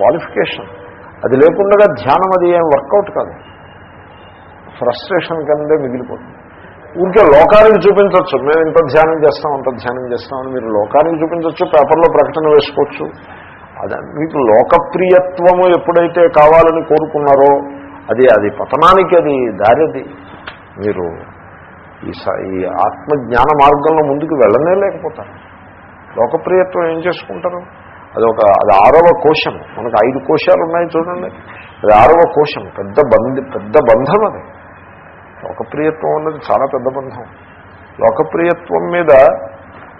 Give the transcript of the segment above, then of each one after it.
Qualification. అది లేకుండా ధ్యానం అది ఏం వర్కౌట్ కాదు. ఫ్రస్ట్రేషన్ కిందే మిగిలిపోతుంది. ఊరికే లోకానికి చూపించవచ్చు మేము ఇంత ధ్యానం చేస్తాం అంత ధ్యానం చేస్తామని మీరు లోకానికి చూపించవచ్చు పేపర్లో ప్రకటన వేసుకోవచ్చు. అదే మీకు లోకప్రియత్వము ఎప్పుడైతే కావాలని కోరుకున్నారో అది అది పతనానికి అది దారిది. మీరు ఈ స ఈ ఆత్మజ్ఞాన మార్గంలో ముందుకు వెళ్ళనే లేకపోతారు. లోకప్రియత్వం ఏం చేసుకుంటారు? అది ఒక అది ఆరవ కోశం. మనకు ఐదు కోశాలు ఉన్నాయి చూడండి. అది ఆరవ కోశం. పెద్ద బంధి పెద్ద బంధం అది. లోకప్రియత్వం అన్నది చాలా పెద్ద బంధం. లోకప్రియత్వం మీద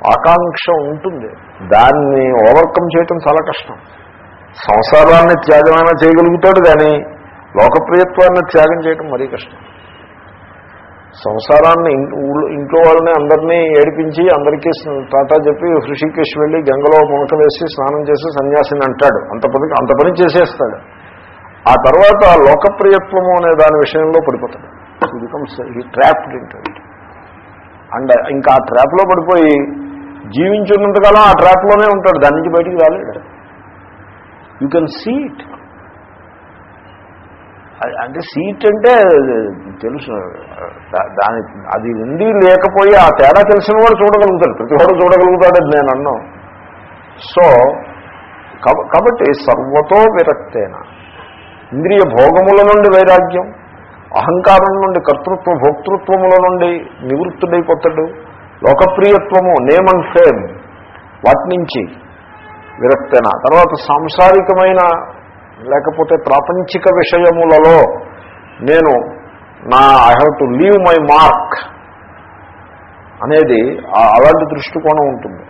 ఆకాంక్ష ఉంటుంది. దాన్ని ఓవర్కమ్ చేయటం చాలా కష్టం. సంసారాన్ని త్యాగమైనా చేయగలుగుతాడు కానీ లోకప్రియత్వాన్ని త్యాగం చేయటం మరీ కష్టం. సంసారాన్ని ఊళ్ళో ఇంట్లో వాళ్ళని అందరినీ ఏడిపించి అందరికీ టాటా చెప్పి హృషికేశ్ వెళ్ళి గంగలో మునక వేసి స్నానం చేసి సన్యాసిని అంటాడు. అంత పని అంత పని చేసేస్తాడు. ఆ తర్వాత లోకప్రియత్వము అనే దాని విషయంలో పడిపోతాడు. బికమ్స్ ఈ ట్రాప్ అండ్ ఇంకా ఆ ట్రాప్లో పడిపోయి జీవించున్నంతకాలం ఆ ట్రాప్లోనే ఉంటాడు. దాని నుంచి బయటికి రాలేడు. యూ కెన్ సీ ఇట్ అంటే సీట్ అంటే తెలుసు. దా- దాని అది ఉండి లేకపోయి ఆ తేడా తెలిసిన వాడు చూడగలుగుతాడు. ప్రతి వాడు చూడగలుగుతాడని నేను అన్నాం సో కబ- కాబట్టి సర్వతో విరక్తేన. ఇంద్రియ భోగముల నుండి వైరాగ్యం అహంకారం నుండి కర్తృత్వ భోక్తృత్వముల నుండి నివృత్తుడైపోతాడు. లోకప్రియత్వము నేమ్ అండ్ ఫేమ్ వాటి నుంచి విరక్తేన. తర్వాత సాంసారికమైన లేకపోతే ప్రాపంచిక విషయములలో నేను నా I have to leave my mark అనేది ఆ- అలాంటి దృష్టికోణం ఉంటుంది.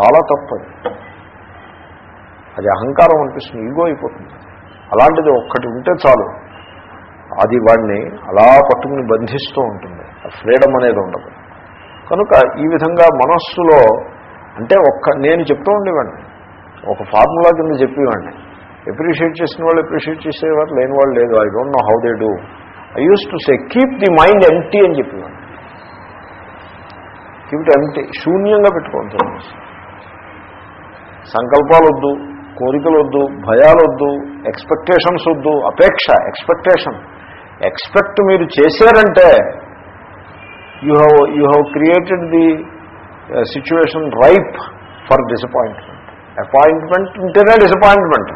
చాలా తప్పది. అది అహంకారం అనిపిస్తుంది ఈగో అయిపోతుంది. అలాంటిది ఒక్కటి ఉంటే చాలు. అది వాడిని అలా పట్టుకుని బంధిస్తూ ఉంటుంది. ఫ్రీడమ్ అనేది ఉండదు. కనుక ఈ విధంగా మనస్సులో అంటే ఒక్క నేను చెప్తూ ఉండేవాడిని ఒక ఫార్ములా కింద చెప్పేవాడిని అప్రిషియేట్ చేసిన వాళ్ళు అప్రిషియేట్ చేసేవారు లేని వాళ్ళు లేదు. I don't know how they do I used to say keep the mind empty అని చెప్పేవాడిని కీప్ ఇట్ ఎంటీ శూన్యంగా పెట్టుకోవచ్చు సంకల్పాలు వద్దు కోరికలు వద్దు భయాలు వద్దు ఎక్స్పెక్టేషన్స్ వద్దు అపేక్ష ఎక్స్పెక్టేషన్ ఎక్స్పెక్ట్ మీరు చేశారంటే you have you have created the situation ripe for disappointment appointment ఉంటేనే డిసప్పాయింట్మెంట్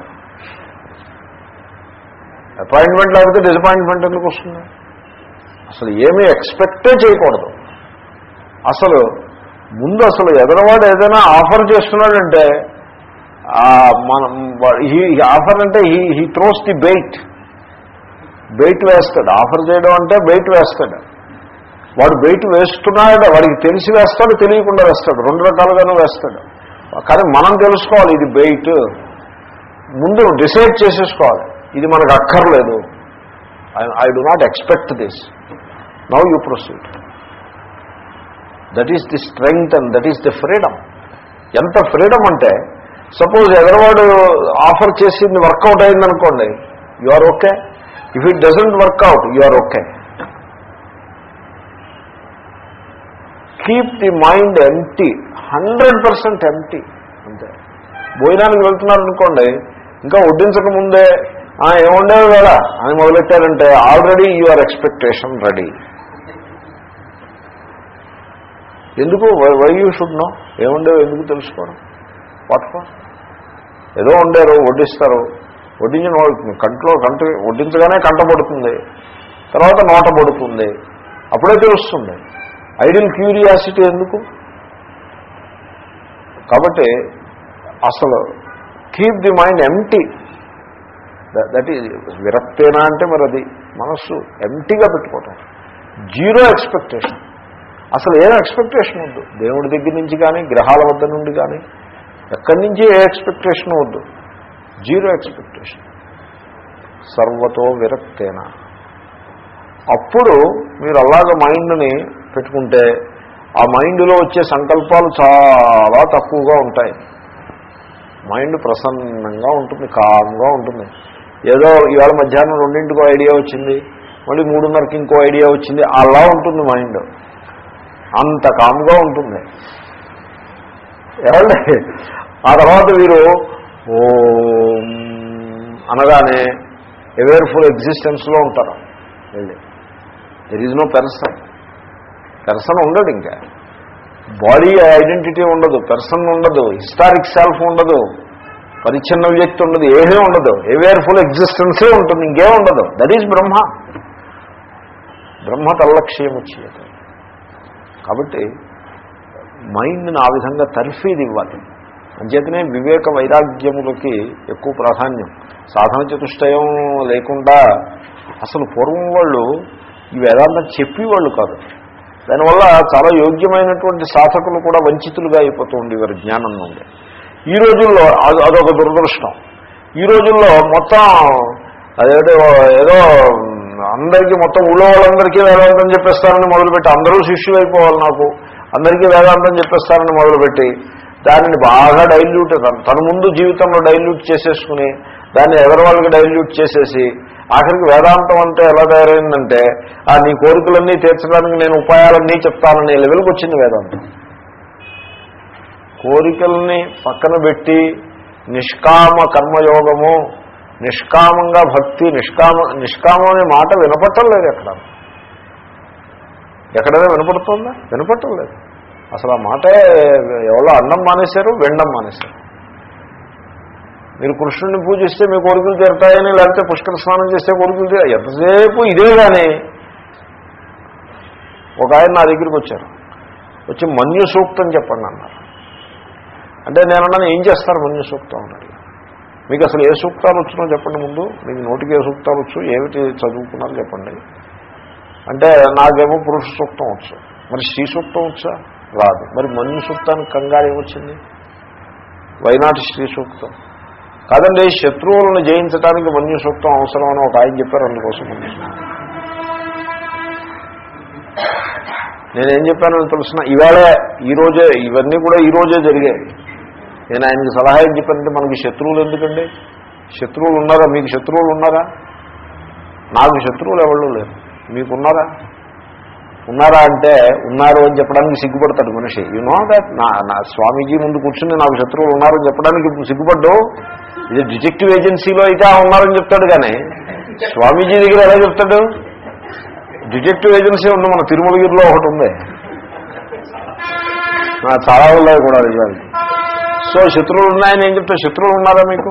అపాయింట్మెంట్ లేకపోతే డిసప్పాయింట్మెంట్ ఎందుకు వస్తుంది? అసలు ఏమీ ఎక్స్పెక్టే చేయకూడదు. అసలు ముందు అసలు ఎదరవాడు ఏదైనా ఆఫర్ చేస్తున్నాడంటే మనం ఈ ఆఫర్ అంటే he he throws the bait bait వేస్తాడు. ఆఫర్ చేయడం అంటే బెయిట్ వేస్తాడు. వాడు బెయిట్ వేస్తున్నాడు వాడికి తెలిసి వేస్తాడు తెలియకుండా వేస్తాడు. రెండు రకాలుగానూ వేస్తాడు. కానీ మనం తెలుసుకోవాలి ఇది బెయిట్ ముందు డిసైడ్ చేసేసుకోవాలి. ఇది మనకు అక్కర్లేదు. I do not expect this now you proceed that is the strength and that is the freedom ఎంత ఫ్రీడమ్ అంటే సపోజ్ ఎదరవాడు ఆఫర్ చేసింది వర్కౌట్ అయిందనుకోండి you are okay if it doesn't work out you are okay keep the mind empty hundred percent empty అంతే. భోజనానికి వెళ్తున్నారనుకోండి ఇంకా వడ్డించక ముందే ఏముండేవి కదా అని మొదలెట్టారంటే ఆల్రెడీ యువర్ ఎక్స్పెక్టేషన్ రెడీ ఎందుకు? వై యూ షుడ్ నో ఏముండేవో ఎందుకు తెలుసుకోవడం? వాట్ ఫర్ ఏదో ఉండారు వడ్డిస్తారు. వడ్డించిన వాళ్ళు కంట్లో కంట వడ్డించగానే కంట పడుతుంది. తర్వాత నోట పడుతుంది. అప్పుడే తెలుస్తుంది. ఐడియల్ క్యూరియాసిటీ ఎందుకు? కాబట్టి అసలు keep the mind empty that is విరక్తేనా అంటే మరి అది మనస్సు ఎంటీగా పెట్టుకోవటం. జీరో ఎక్స్పెక్టేషన్ అసలు ఏం ఎక్స్పెక్టేషన్ వద్దు? దేవుడి దగ్గర నుంచి కానీ గ్రహాల వద్ద నుండి కానీ ఎక్కడి నుంచి ఏ ఎక్స్పెక్టేషన్ వద్దు? జీరో ఎక్స్పెక్టేషన్ సర్వతో విరక్తేనా? అప్పుడు మీరు అలాగ మైండ్ని పెట్టుకుంటే ఆ మైండ్లో వచ్చే సంకల్పాలు చాలా తక్కువగా ఉంటాయి. మైండ్ ప్రసన్నంగా ఉంటుంది కామ్గా ఉంటుంది. ఏదో ఇవాళ మధ్యాహ్నం రెండింటికో ఐడియా వచ్చింది మళ్ళీ మూడున్నరకి ఇంకో ఐడియా వచ్చింది అలా ఉంటుంది మైండ్ అంత కామ్గా ఉంటుంది. ఏమండి? ఆ తర్వాత మీరు ఓం అనగానే అవేర్ఫుల్ ఎగ్జిస్టెన్స్లో ఉంటారు. వెళ్ళి. There is no person person ఉండడు ఇంకా. బాడీ ఐడెంటిటీ ఉండదు పెర్సన్ ఉండదు హిస్టారిక్ సెల్ఫ్ ఉండదు. పరిచ్ఛిన్న వ్యక్తి ఉండదు ఏమీ ఉండదు. అవేర్ఫుల్ ఎగ్జిస్టెన్సే ఉంటుంది ఇంకేం ఉండదు. దట్ ఈజ్ బ్రహ్మ. బ్రహ్మ తల్లక్ష్యం వచ్చేది కాబట్టి మైండ్ని ఆ విధంగా తర్ఫీది ఇవ్వాలి. అంచేతనే వివేక వైరాగ్యములకి ఎక్కువ ప్రాధాన్యం. సాధన చతుష్టయం లేకుండా అసలు పూర్వం వాళ్ళు ఈ వేదాంతం చెప్పేవాళ్ళు కాదు. దానివల్ల చాలా యోగ్యమైనటువంటి సాధకులు కూడా వంచితులుగా అయిపోతూ ఉండేవారు జ్ఞానం నుండి ఈ రోజుల్లో అది అదొక దురదృష్టం. ఈ రోజుల్లో మొత్తం అదేదో ఏదో అందరికీ మొత్తం ఊళ్ళో వాళ్ళందరికీ వేదాంతం చెప్పేస్తారని మొదలుపెట్టి అందరూ శిష్యులు అయిపోవాలి నాకు. అందరికీ వేదాంతం చెప్పేస్తారని మొదలుపెట్టి దానిని బాగా డైల్యూట్ తన ముందు జీవితంలో డైల్యూట్ చేసేసుకుని దాన్ని ఎవరి వాళ్ళకి డైల్యూట్ చేసేసి ఆఖరికి వేదాంతం అంటే ఎలా తయారైందంటే ఆ నీ కోరికలన్నీ తీర్చడానికి నేను ఉపాయాలన్నీ చెప్తానని లెవెల్కి వచ్చింది వేదాంతం. కోరికల్ని పక్కన పెట్టి నిష్కామ కర్మయోగము నిష్కామంగా భక్తి నిష్కామ నిష్కామం అనే మాట వినపట్టం లేదు ఎక్కడ? ఎక్కడైనా వినపడుతుందా? వినపట్టం లేదు. అసలు ఆ మాటే ఎవరో అన్నం మానేశారు వెండం మానేశారు. మీరు కృష్ణుడిని పూజిస్తే మీ కోరికలు తీరుతాయని లేకపోతే పుష్కర స్నానం చేస్తే కోరికలు తీరు ఎంతసేపు ఇదే కానీ ఒక ఆయన నా దగ్గరికి వచ్చారు. వచ్చి మన్యు సూక్తం చెప్పండి అన్నారు. అంటే నేను ఏం చేస్తారు? మన్యు సూక్తం అన్నది మీకు అసలు ఏ సూక్తాలు వచ్చినో చెప్పండి ముందు. మీకు నోటికి ఏ సూక్తాలు వచ్చు ఏమిటి చదువుకున్నారో చెప్పండి. అంటే నాకేమో పురుష సూక్తం వచ్చు. మరి శ్రీ సూక్తం వచ్చా? రాదు. మరి మన్యు సూక్తానికి కంగారు ఏమొచ్చింది? వైనాటి శ్రీ సూక్తం? కాదండి శత్రువులను జయించడానికి మన్యు సూక్తం అవసరం అని ఒక ఆయన చెప్పారు అందుకోసం. నేనేం చెప్పానని తెలిసిన? ఈవేళే ఈరోజే ఇవన్నీ కూడా ఈరోజే జరిగాయి. నేను ఆయనకి సలహా ఏం చెప్పానంటే మనకి శత్రువులు ఎందుకండి? శత్రువులు ఉన్నారా? మీకు శత్రువులు ఉన్నారా? నాకు శత్రువులు ఎవరు లేరు. మీకున్నారా ఉన్నారా? అంటే ఉన్నారు అని చెప్పడానికి సిగ్గుపడతాడు మనిషి. యు నో దాట్ నా నా స్వామీజీ ముందు కూర్చుని నాకు శత్రువులు ఉన్నారని చెప్పడానికి సిగ్గుపడ్డు? ఇది డిటెక్టివ్ ఏజెన్సీలో అయితే ఆ ఉన్నారని చెప్తాడు కానీ స్వామీజీ దగ్గర ఎలా చెప్తాడు? డిటెక్టివ్ ఏజెన్సీ ఉంది మన తిరుమలగిరిలో ఒకటి ఉంది. చాలా ఉన్నాయి కూడా నిజానికి సో శత్రువులు ఉన్నాయని ఏం చెప్తా శత్రువులు ఉన్నారా మీకు?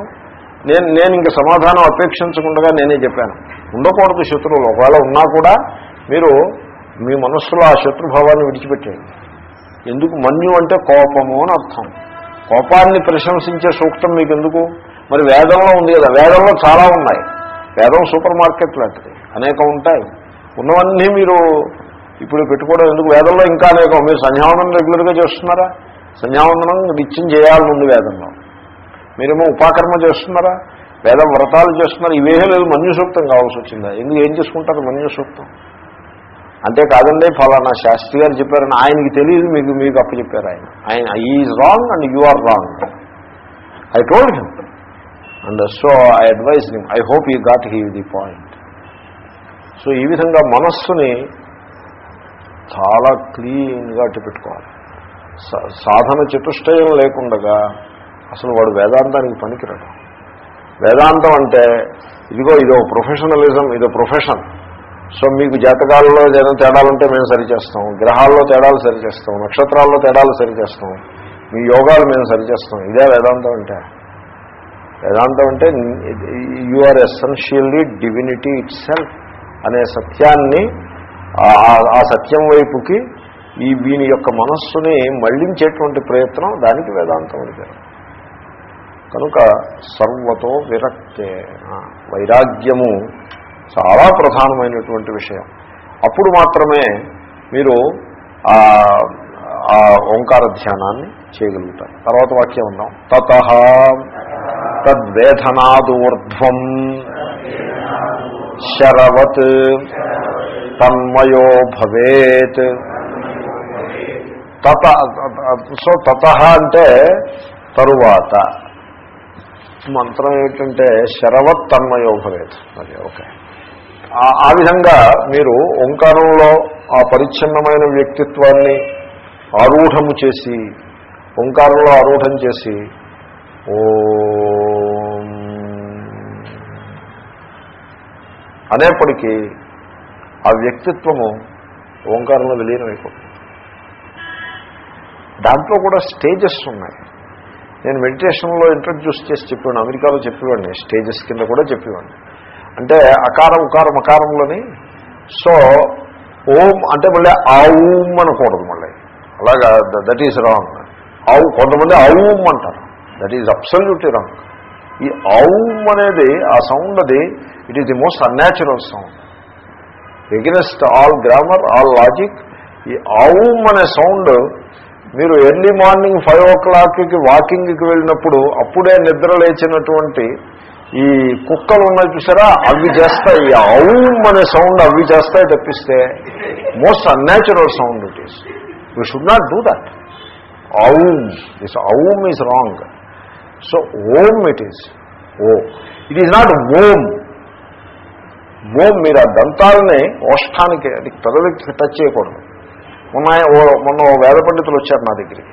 నేను నేను ఇంకా సమాధానం అపేక్షించకుండా నేనే చెప్పాను. ఉండకూడదు శత్రువులు. ఒకవేళ ఉన్నా కూడా మీరు మీ మనస్సులో ఆ శత్రుభావాన్ని విడిచిపెట్టేయండి. ఎందుకు? మన్యు అంటే కోపము అని అర్థం. కోపాన్ని ప్రశంసించే సూక్తం మీకు ఎందుకు మరి వేదంలో ఉంది కదా. వేదంలో చాలా ఉన్నాయి. వేదం సూపర్ మార్కెట్ లాంటిది. అనేకం ఉంటాయి. ఉన్నవన్నీ మీరు ఇప్పుడు పెట్టుకోవడం ఎందుకు? వేదంలో ఇంకా అనేకం. మీరు సంధ్యావనం రెగ్యులర్గా చేస్తున్నారా? సంధ్యావందనం నిత్యం చేయాలని ఉంది వేదంలో. మీరేమో ఉపాకర్మ చేస్తున్నారా? వేద వ్రతాలు చేస్తున్నారు? ఇవేమీ లేదు మన్యుసూక్తం కావాల్సి వచ్చిందా? ఎందుకు ఏం చేసుకుంటారు మన్యుసూక్తం? అంతేకాదండి ఫలానా శాస్త్రి గారు చెప్పారని ఆయనకి తెలియదు మీకు మీకు అప్పు చెప్పారు ఆయన ఆయన is wrong and you are wrong I told him and so I advise him I hope you got he the point so ఈ విధంగా మనస్సుని చాలా క్లీన్గా అట్టు పెట్టుకోవాలి సాధన చతుష్టయం లేకుండగా అసలు వాడు వేదాంతానికి పనికిరాడు. వేదాంతం అంటే ఇదిగో ఇదో ప్రొఫెషనలిజం ఇదో ప్రొఫెషన్. సో మీకు జాతకాలలో ఏదైనా తేడాలుంటే మేము సరిచేస్తాం. గ్రహాల్లో తేడాలు సరిచేస్తాం. నక్షత్రాల్లో తేడాలు సరిచేస్తాం. మీ యోగాలు మేము సరిచేస్తాం. ఇదే వేదాంతం అంటే. వేదాంతం అంటే you are essentially divinity itself అనే సత్యాన్ని ఆ- ఆ సత్యం వైపుకి ఈ వీని యొక్క మనస్సుని మళ్ళించేటువంటి ప్రయత్నం దానికి వేదాంతం అడిగారు. కనుక సర్వతో విరక్తే వైరాగ్యము చాలా ప్రధానమైనటువంటి విషయం. అప్పుడు మాత్రమే మీరు ఆ ఆ ఓంకార ధ్యానాన్ని చేయగలుగుతారు. తర్వాత వాక్యం ఉన్నాం తత తద్వేధనాదూర్ధ్వం శరవత్ తన్మయో భవేత్ తత సో తత అంటే తరువాత. మంత్రం ఏమిటంటే శరవత్ తన్మయో అది ఓకే. ఆ- విధంగా మీరు ఓంకారంలో ఆ పరిచ్ఛిన్నమైన వ్యక్తిత్వాన్ని ఆరూఢము చేసి ఓంకారంలో ఆరూఢం చేసి ఓ. అనేప్పటికీ ఆ వ్యక్తిత్వము ఓంకారంలో విలీనమైపోతుంది. దాంట్లో కూడా స్టేజెస్ ఉన్నాయి. నేను మెడిటేషన్లో ఇంట్రడ్యూస్ చేసి చెప్పాను అమెరికాలో చెప్పేవాడిని స్టేజెస్ కింద కూడా చెప్పేవాడిని. అంటే అకారం ఉకారం అకారంలోని సో ఓం అంటే మళ్ళీ ఆవుమ్ అనకూడదు మళ్ళీ. అలాగా దట్ ఈజ్ రాంగ్ ఆవు కొంతమంది ఆవుమ్ అంటారు. దట్ ఈజ్ అబ్సల్యూట్లీ రాంగ్ ఈ ఆవుమ్ అనేది ఆ సౌండ్ అది it is the most unnatural sound against all grammar all logic ఈ ఆవుమ్ అనే సౌండ్ మీరు ఎర్లీ మార్నింగ్ ఫైవ్ ఓ క్లాక్కి వాకింగ్కి వెళ్ళినప్పుడు అప్పుడే నిద్ర లేచినటువంటి ఈ కుక్కలు ఉన్నాయి చూసారా? అవి చేస్తాయి. అవుమ్ ఔమ్ అనే సౌండ్ అవి చేస్తాయి తప్పిస్తే most unnatural sound it is you should not do that Aum this Aum is wrong so Om it is O it is not Om Om మీరు ఆ దంతాలని ఓష్టానికి అది పెదవికి టచ్ చేయకూడదు. మొన్న ఓ- మొన్న ఓ వేద పండితులు వచ్చారు నా దగ్గరికి.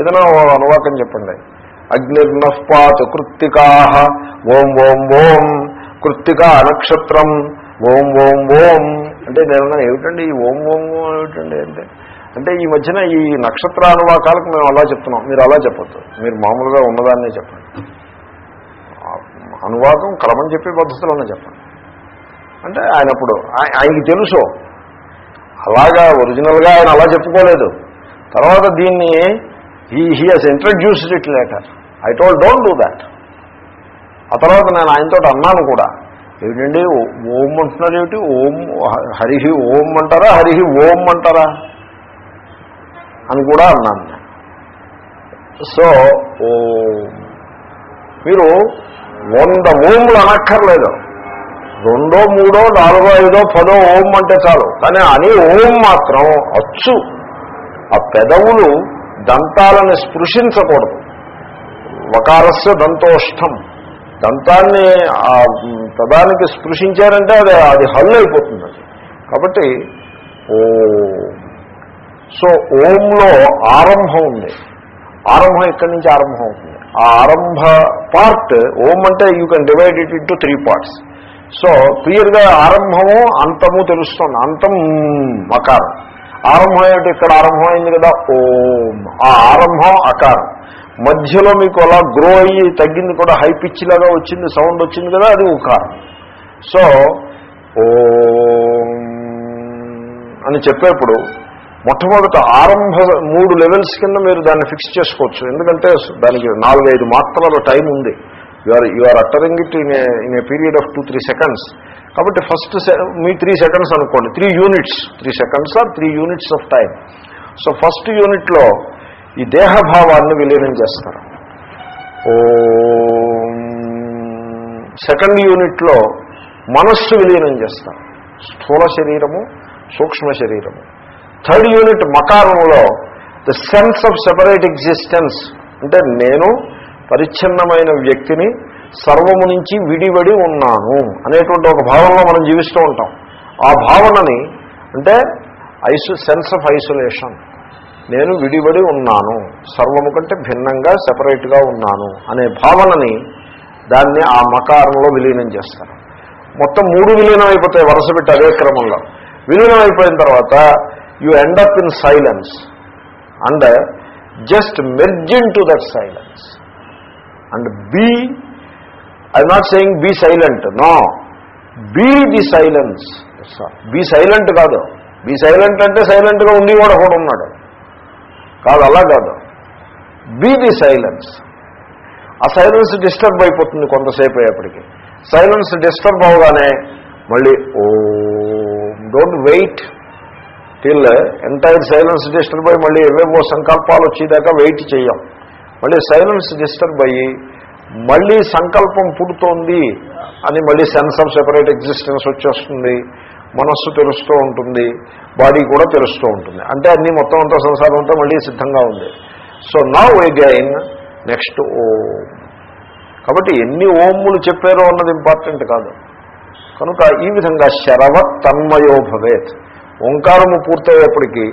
ఏదైనా ఓ అనువాకం చెప్పండి. అగ్నిర్నఃపాత్ కృత్తికా ఓం ఓం ఓం కృత్తికా నక్షత్రం ఓం ఓం ఓం అంటే నేను ఏమిటండి ఈ ఓం ఓం ఓం ఏమిటండి అంటే? అంటే ఈ మధ్యన ఈ నక్షత్ర అనువాకాలకు మేము అలా చెప్తున్నాం. మీరు అలా చెప్పొద్దు. మీరు మామూలుగా ఉన్నదాన్నే చెప్పండి. అనువాదం అనువాకం క్రమం చెప్పే పద్ధతిలోనే చెప్పండి. అంటే ఆయనప్పుడు ఆయనకి తెలుసు. అలాగా ఒరిజినల్గా ఆయన అలా చెప్పుకోలేదు. తర్వాత దీన్ని he he has introduced it later I told don't do that ఆ తర్వాత నేను ఆయనతో అన్నాను కూడా. ఏమిటండి? ఓం అంటున్నారు ఏమిటి? ఓం హరిహి ఓం అంటారా? హరిహి ఓం అంటారా? అని కూడా అన్నాను సో ఓ మీరు వంద ఓంలు అనక్కర్లేదు. రెండో మూడో నాలుగో ఐదో పదో ఓం అంటే చాలు. కానీ అని ఓం మాత్రం అచ్చు. ఆ పెదవులు దంతాలను స్పృశించకూడదు. వకారస్య దంతోష్టం. దంతాన్ని ఆ పదానికి స్పృశించారంటే అది అది హల్ అయిపోతుంది అది. కాబట్టి ఓ. సో ఓంలో ఆరంభం ఉంది. ఆరంభం ఇక్కడి నుంచి ఆరంభం అవుతుంది? ఆ ఆరంభ పార్ట్ ఓం అంటే you can divide it into three parts so క్లియర్గా ఆరంభము అంతము తెలుస్తుంది. అంతం అకారం ఆరంభం ఏమిటి ఇక్కడ ఆరంభమైంది కదా ఓం. ఆ ఆరంభం అకారం. మధ్యలో మీకు అలా గ్రో అయ్యి తగ్గింది కూడా హై పిచ్ లాగా వచ్చింది సౌండ్ వచ్చింది కదా అది ఉకారం. సో ఓం అని చెప్పేప్పుడు మొట్టమొదట ఆరంభ మూడు లెవెల్స్ కింద మీరు దాన్ని ఫిక్స్ చేసుకోవచ్చు. ఎందుకంటే దానికి నాలుగైదు మాత్రల టైం ఉంది. You are you are uttering it in in a period of two three seconds కాబట్టి ఫస్ట్ మీ త్రీ సెకండ్స్ అనుకోండి. Three units three seconds are three units of time so first యూనిట్లో ఈ దేహభావాన్ని విలీనం చేస్తారు. ఓ. సెకండ్ యూనిట్లో మనస్సు విలీనం చేస్తారు. స్థూల శరీరము సూక్ష్మ శరీరము. Third unit మకారంలో the sense of separate existence అంటే నేను పరిచ్ఛిన్నమైన వ్యక్తిని సర్వము నుంచి విడివడి ఉన్నాను అనేటువంటి ఒక భావనలో మనం జీవిస్తూ ఉంటాం. ఆ భావనని అంటే ఐసో సెన్స్ ఆఫ్ ఐసోలేషన్. నేను విడివడి ఉన్నాను సర్వము కంటే భిన్నంగా సెపరేట్గా ఉన్నాను అనే భావనని దాన్ని ఆ మకారంలో విలీనం చేస్తారు. మొత్తం మూడు విలీనం అయిపోతాయి వరుస పెట్టి అదే క్రమంలో. విలీనం అయిపోయిన తర్వాత you end up up in silence and just merge into that silence and be I not saying be silent no be the silence be silent కాదు. బీ సైలెంట్ అంటే సైలెంట్గా ఉండి కూడా కూడా ఉన్నాడు. కాదు అలా కాదు. బీ ది సైలెన్స్ ఆ సైలెన్స్ డిస్టర్బ్ అయిపోతుంది కొంతసేపు అయ్యేప్పటికి. సైలెన్స్ డిస్టర్బ్ అవగానే మళ్ళీ ఓ don't wait till entire silence disturb అయ్యి మళ్ళీ ఏవేవో సంకల్పాలు వచ్చేదాకా వెయిట్ చేయం. మళ్ళీ సైలెన్స్ డిస్టర్బ్ అయ్యి మళ్ళీ సంకల్పం పుడుతోంది అని మళ్ళీ సెన్స్ ఆఫ్ సెపరేట్ ఎగ్జిస్టెన్స్ వచ్చేస్తుంది మనస్సు తెలుస్తూ ఉంటుంది బాడీ కూడా తెలుస్తూ ఉంటుంది. అంటే అన్నీ మొత్తం అంతా సంసారం అంతా మళ్ళీ సిద్ధంగా ఉంది. సో నా అగైన్ నెక్స్ట్ ఓ. కాబట్టి ఎన్ని ఓములు చెప్పారో అన్నది ఇంపార్టెంట్ కాదు. కనుక ఈ విధంగా శరవత్ తన్మయో భవేత్. ఓంకారము పూర్తయ్యేప్పటికీ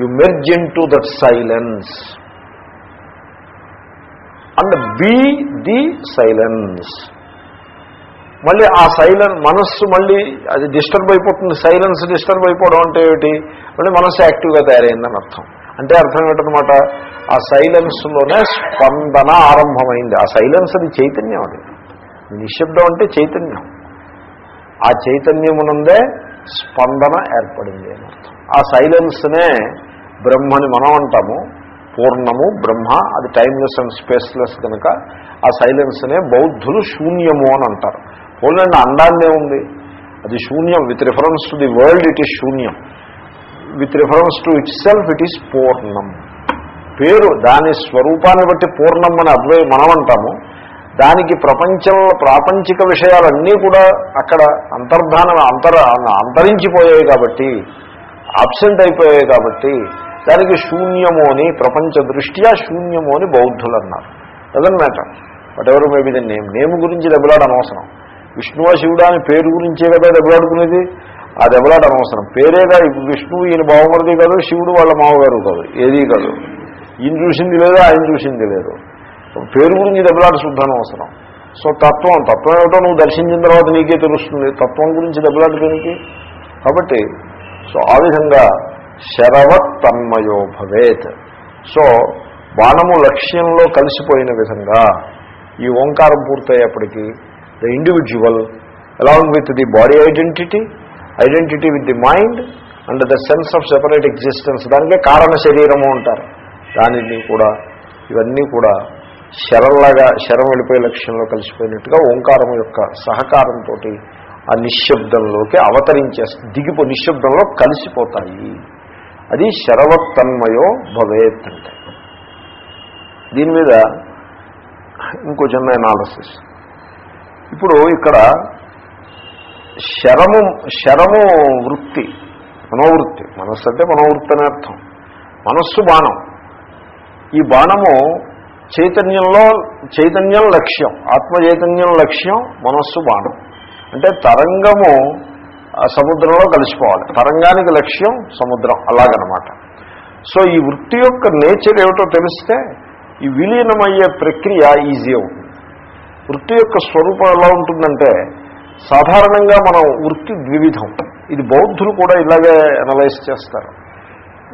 you merge into that silence and be the silence. మళ్ళీ ఆ సైలెన్స్ మనస్సు మళ్ళీ అది డిస్టర్బ్ అయిపోతుంది. సైలెన్స్ డిస్టర్బ్ అయిపోవడం అంటే ఏమిటి? మళ్ళీ మనస్సు యాక్టివ్గా తయారైందని అర్థం. అంటే అర్థం ఏంటనమాట ఆ సైలెన్స్లోనే స్పందన ఆరంభమైంది. ఆ సైలెన్స్ అది చైతన్యం అది. నిశ్శబ్దం అంటే చైతన్యం. ఆ చైతన్యమునందే స్పందన ఏర్పడింది అని అర్థం. ఆ సైలెన్స్నే బ్రహ్మని మనం అంటాము. పూర్ణము బ్రహ్మ అది టైమ్లెస్ అండ్ స్పేస్లెస్ కనుక ఆ సైలెన్స్నే బౌద్ధులు శూన్యము అని అంటారు. పోలండి అండాన్నే ఉంది. అది శూన్యం with reference to the world it is శూన్యం. With reference to itself it is పూర్ణం. పేరు దాని స్వరూపాన్ని బట్టి పూర్ణం అని అద్వై మనం అంటాము దానికి ప్రపంచంలో ప్రాపంచిక విషయాలన్నీ కూడా అక్కడ అంతర్ధానం అంతర అంతరించిపోయాయి కాబట్టి అబ్సెంట్ అయిపోయాయి కాబట్టి దానికి శూన్యము అని ప్రపంచ దృష్ట్యా శూన్యము అని బౌద్ధులు అన్నారు. డజన్ మ్యాటర్ బట్ ఎవరు మేబీ ది నేమ్ నేమ్ గురించి దెబ్బలాడ అనవసరం. విష్ణువా శివుడా అని పేరు గురించే కదా దెబ్బలాడుకునేది? ఆ దెబ్బలాట అనవసరం. పేరేగా విష్ణువు ఈయన బావమరిది కాదు శివుడు వాళ్ళ మామగారు కాదు ఏదీ కాదు. ఈయన చూసింది లేదు ఆయన చూసింది లేదు. పేరు గురించి దెబ్బలాట శుద్ధం అవసరం సో తత్వం తత్వం ఏమిటో నువ్వు దర్శించిన తర్వాత నీకే తెలుస్తుంది. తత్వం గురించి దెబ్బలాట దేనికి? కాబట్టి సో ఆ విధంగా శరవత్ తన్మయో భవేత్. సో బాణము లక్ష్యంలో కలిసిపోయిన విధంగా ఈ ఓంకారం పూర్తయ్యేప్పటికీ the individual along with the body identity identity with the mind and the sense of separate existence దానికే కారణ శరీరము అంటారు. దానిని కూడా ఇవన్నీ కూడా శరంలాగా శరం వెళ్ళిపోయే లక్ష్యంలో కలిసిపోయినట్టుగా ఓంకారం యొక్క సహకారంతో ఆ నిశ్శబ్దంలోకి అవతరించే దిగిపో నిశ్శబ్దంలో కలిసిపోతాయి. అది శరవత్తన్మయో భవేత్ అంటే. దీని మీద ఇంకో చిన్న ఎనాలసిస్ ఇప్పుడు ఇక్కడ శరము శరము వృత్తి మనోవృత్తి. మనస్సు అంటే మనోవృత్తి అనే అర్థం. మనస్సు బాణం. ఈ బాణము చైతన్యంలో చైతన్యం లక్ష్యం. ఆత్మ చైతన్యం లక్ష్యం మనస్సు బాణం. అంటే తరంగము సముద్రంలో కలిసిపోవాలి. తరంగానికి లక్ష్యం సముద్రం అలాగనమాట. సో ఈ వృత్తి యొక్క నేచర్ ఏమిటో తెలిస్తే ఈ విలీనమయ్యే ప్రక్రియ ఈజీ అవుతుంది. వృత్తి యొక్క స్వరూపం ఎలా ఉంటుందంటే సాధారణంగా మనం వృత్తి ద్వివిధం. ఇది బౌద్ధులు కూడా ఇలాగే అనలైజ్ చేస్తారు.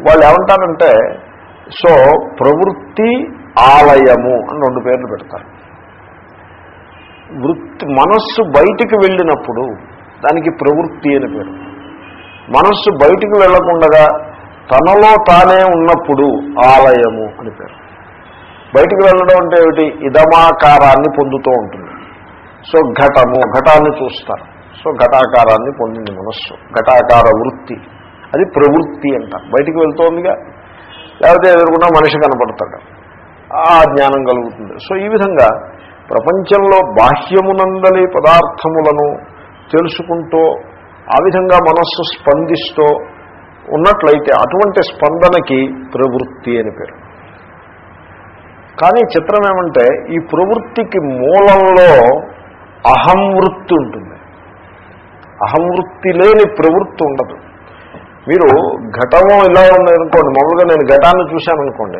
వాళ్ళు ఏమంటారంటే సో ప్రవృత్తి ఆలయము అని రెండు పేర్లు పెడతారు. వృత్తి మనస్సు బయటికి వెళ్ళినప్పుడు దానికి ప్రవృత్తి అని పేరు. మనస్సు బయటికి వెళ్ళకుండా తనలో తానే ఉన్నప్పుడు ఆలయము అని పేరు. బయటికి వెళ్ళడం అంటే ఏమిటి? ఇదమాకారాన్ని పొందుతూ ఉంటుంది. సో ఘటము ఘటాన్ని చూస్తారు. సో ఘటాకారాన్ని పొందింది మనస్సు. ఘటాకార వృత్తి. అది ప్రవృత్తి అంటారు బయటికి వెళ్తోందిగా? లేకపోతే ఎదురుకుండా మనిషి కనపడతాడు. ఆ జ్ఞానం కలుగుతుంది. సో ఈ విధంగా ప్రపంచంలో బాహ్యమునందలి పదార్థములను తెలుసుకుంటూ ఆ విధంగా మనస్సు స్పందిస్తూ ఉన్నట్లయితే అటువంటి స్పందనకి ప్రవృత్తి అని పేరు. కానీ చిత్రం ఏమంటే ఈ ప్రవృత్తికి మూలంలో అహంవృత్తి ఉంటుంది. అహంవృత్తి లేని ప్రవృత్తి ఉండదు. మీరు ఘటము ఇలా ఉందనుకోండి మామూలుగా నేను ఘటాన్ని చూశాను అనుకోండి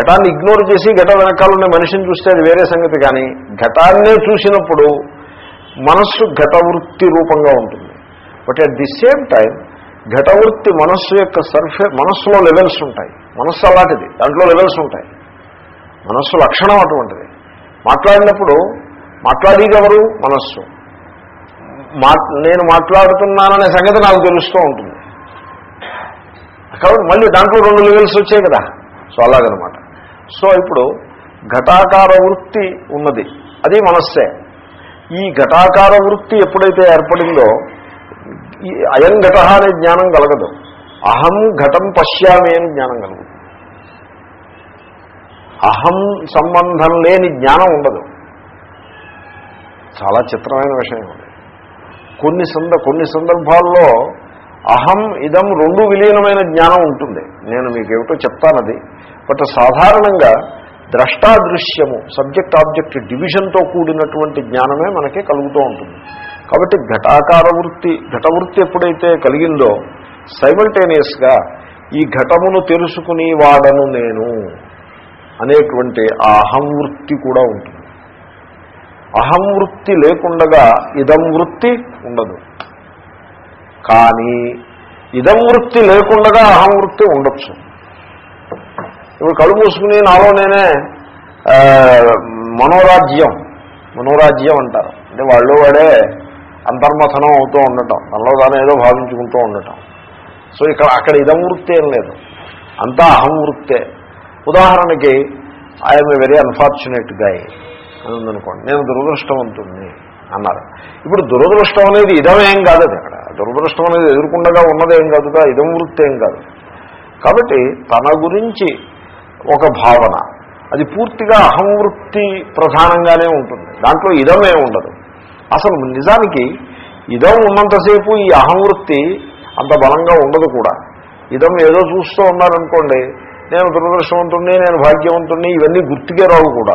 ఘటాన్ని ఇగ్నోర్ చేసి ఘట వెనకాల మనిషిని చూస్తే అది వేరే సంగతి కానీ ఘటాన్నే చూసినప్పుడు మనస్సు ఘటవృత్తి రూపంగా ఉంటుంది. But at the same time ఘటవృత్తి మనస్సు యొక్క సర్ఫే మనస్సులో లెవెల్స్ ఉంటాయి. మనస్సు అలాంటిది. దాంట్లో లెవెల్స్ ఉంటాయి. మనస్సు లక్షణం అటువంటిది. మాట్లాడినప్పుడు మాట్లాడేది ఎవరు మనస్సు. మా నేను మాట్లాడుతున్నాననే సంగతి నాకు తెలుస్తూ ఉంటుంది. కాబట్టి మళ్ళీ దాంట్లో రెండు లెవెల్స్ వచ్చాయి కదా. సో అలాగనమాట. సో ఇప్పుడు ఘటాకార వృత్తి ఉన్నది. అది మనస్సే. ఈ ఘటాకార వృత్తి ఎప్పుడైతే ఏర్పడిందో ఈ అయం ఘట అనే జ్ఞానం కలగదు. అహం ఘటం పశ్యామి అని జ్ఞానం కలుగుతుంది అహం సంబంధం లేని జ్ఞానం ఉండదు. చాలా చిత్రమైన విషయం ఉంది కొన్ని సంద కొన్ని సందర్భాల్లో అహం ఇదం రెండు విలీనమైన జ్ఞానం ఉంటుంది. నేను మీకు ఏమిటో చెప్తానది. బట్ సాధారణంగా ద్రష్టాదృశ్యము సబ్జెక్ట్ ఆబ్జెక్ట్ డివిజన్తో కూడినటువంటి జ్ఞానమే మనకి కలుగుతూ ఉంటుంది. కాబట్టి ఘటాకార వృత్తి ఘటవృత్తి ఎప్పుడైతే కలిగిందో సైమల్టేనియస్గా ఈ ఘటమును తెలుసుకుని వాడను నేను అనేటువంటి ఆ అహం వృత్తి కూడా ఉంటుంది. అహం వృత్తి లేకుండగా ఇదం వృత్తి ఉండదు. కానీ ఇదం వృత్తి లేకుండగా అహం వృత్తి ఉండొచ్చు. ఇప్పుడు కళ్ళు మూసుకుని నాలో నేనే మనోరాజ్యం మనోరాజ్యం అంటారు. అంటే వాళ్ళు వాడే అంతర్మథనం అవుతూ ఉండటం తనలో తాను ఏదో భావించుకుంటూ ఉండటం. సో ఇక్కడ అక్కడ ఇదం వృత్తి ఏం లేదు. అంతా అహం వృత్తే. ఉదాహరణకి I'm a very unfortunate guy అని ఉందనుకోండి. నేను దురదృష్టవంతుణ్ణి అన్నారు. ఇప్పుడు దురదృష్టం అనేది ఇదమేం కాదు అది అక్కడ. దురదృష్టం అనేది ఎదుర్కొండగా ఉన్నదేం కాదుగా ఇదం వృత్తి ఏం కాదు. కాబట్టి తన గురించి ఒక భావన. అది పూర్తిగా అహంవృత్తి ప్రధానంగానే ఉంటుంది. దాంట్లో ఇదమే ఉండదు. అసలు నిజానికి ఇదం ఉన్నంతసేపు ఈ అహం వృత్తి అంత బలంగా ఉండదు కూడా. ఇదం ఏదో చూస్తూ ఉన్నారనుకోండి నేను దురదృష్టవంతుణ్ణి నేను భాగ్యవంతుణ్ణి ఇవన్నీ గుర్తుకే రావు కూడా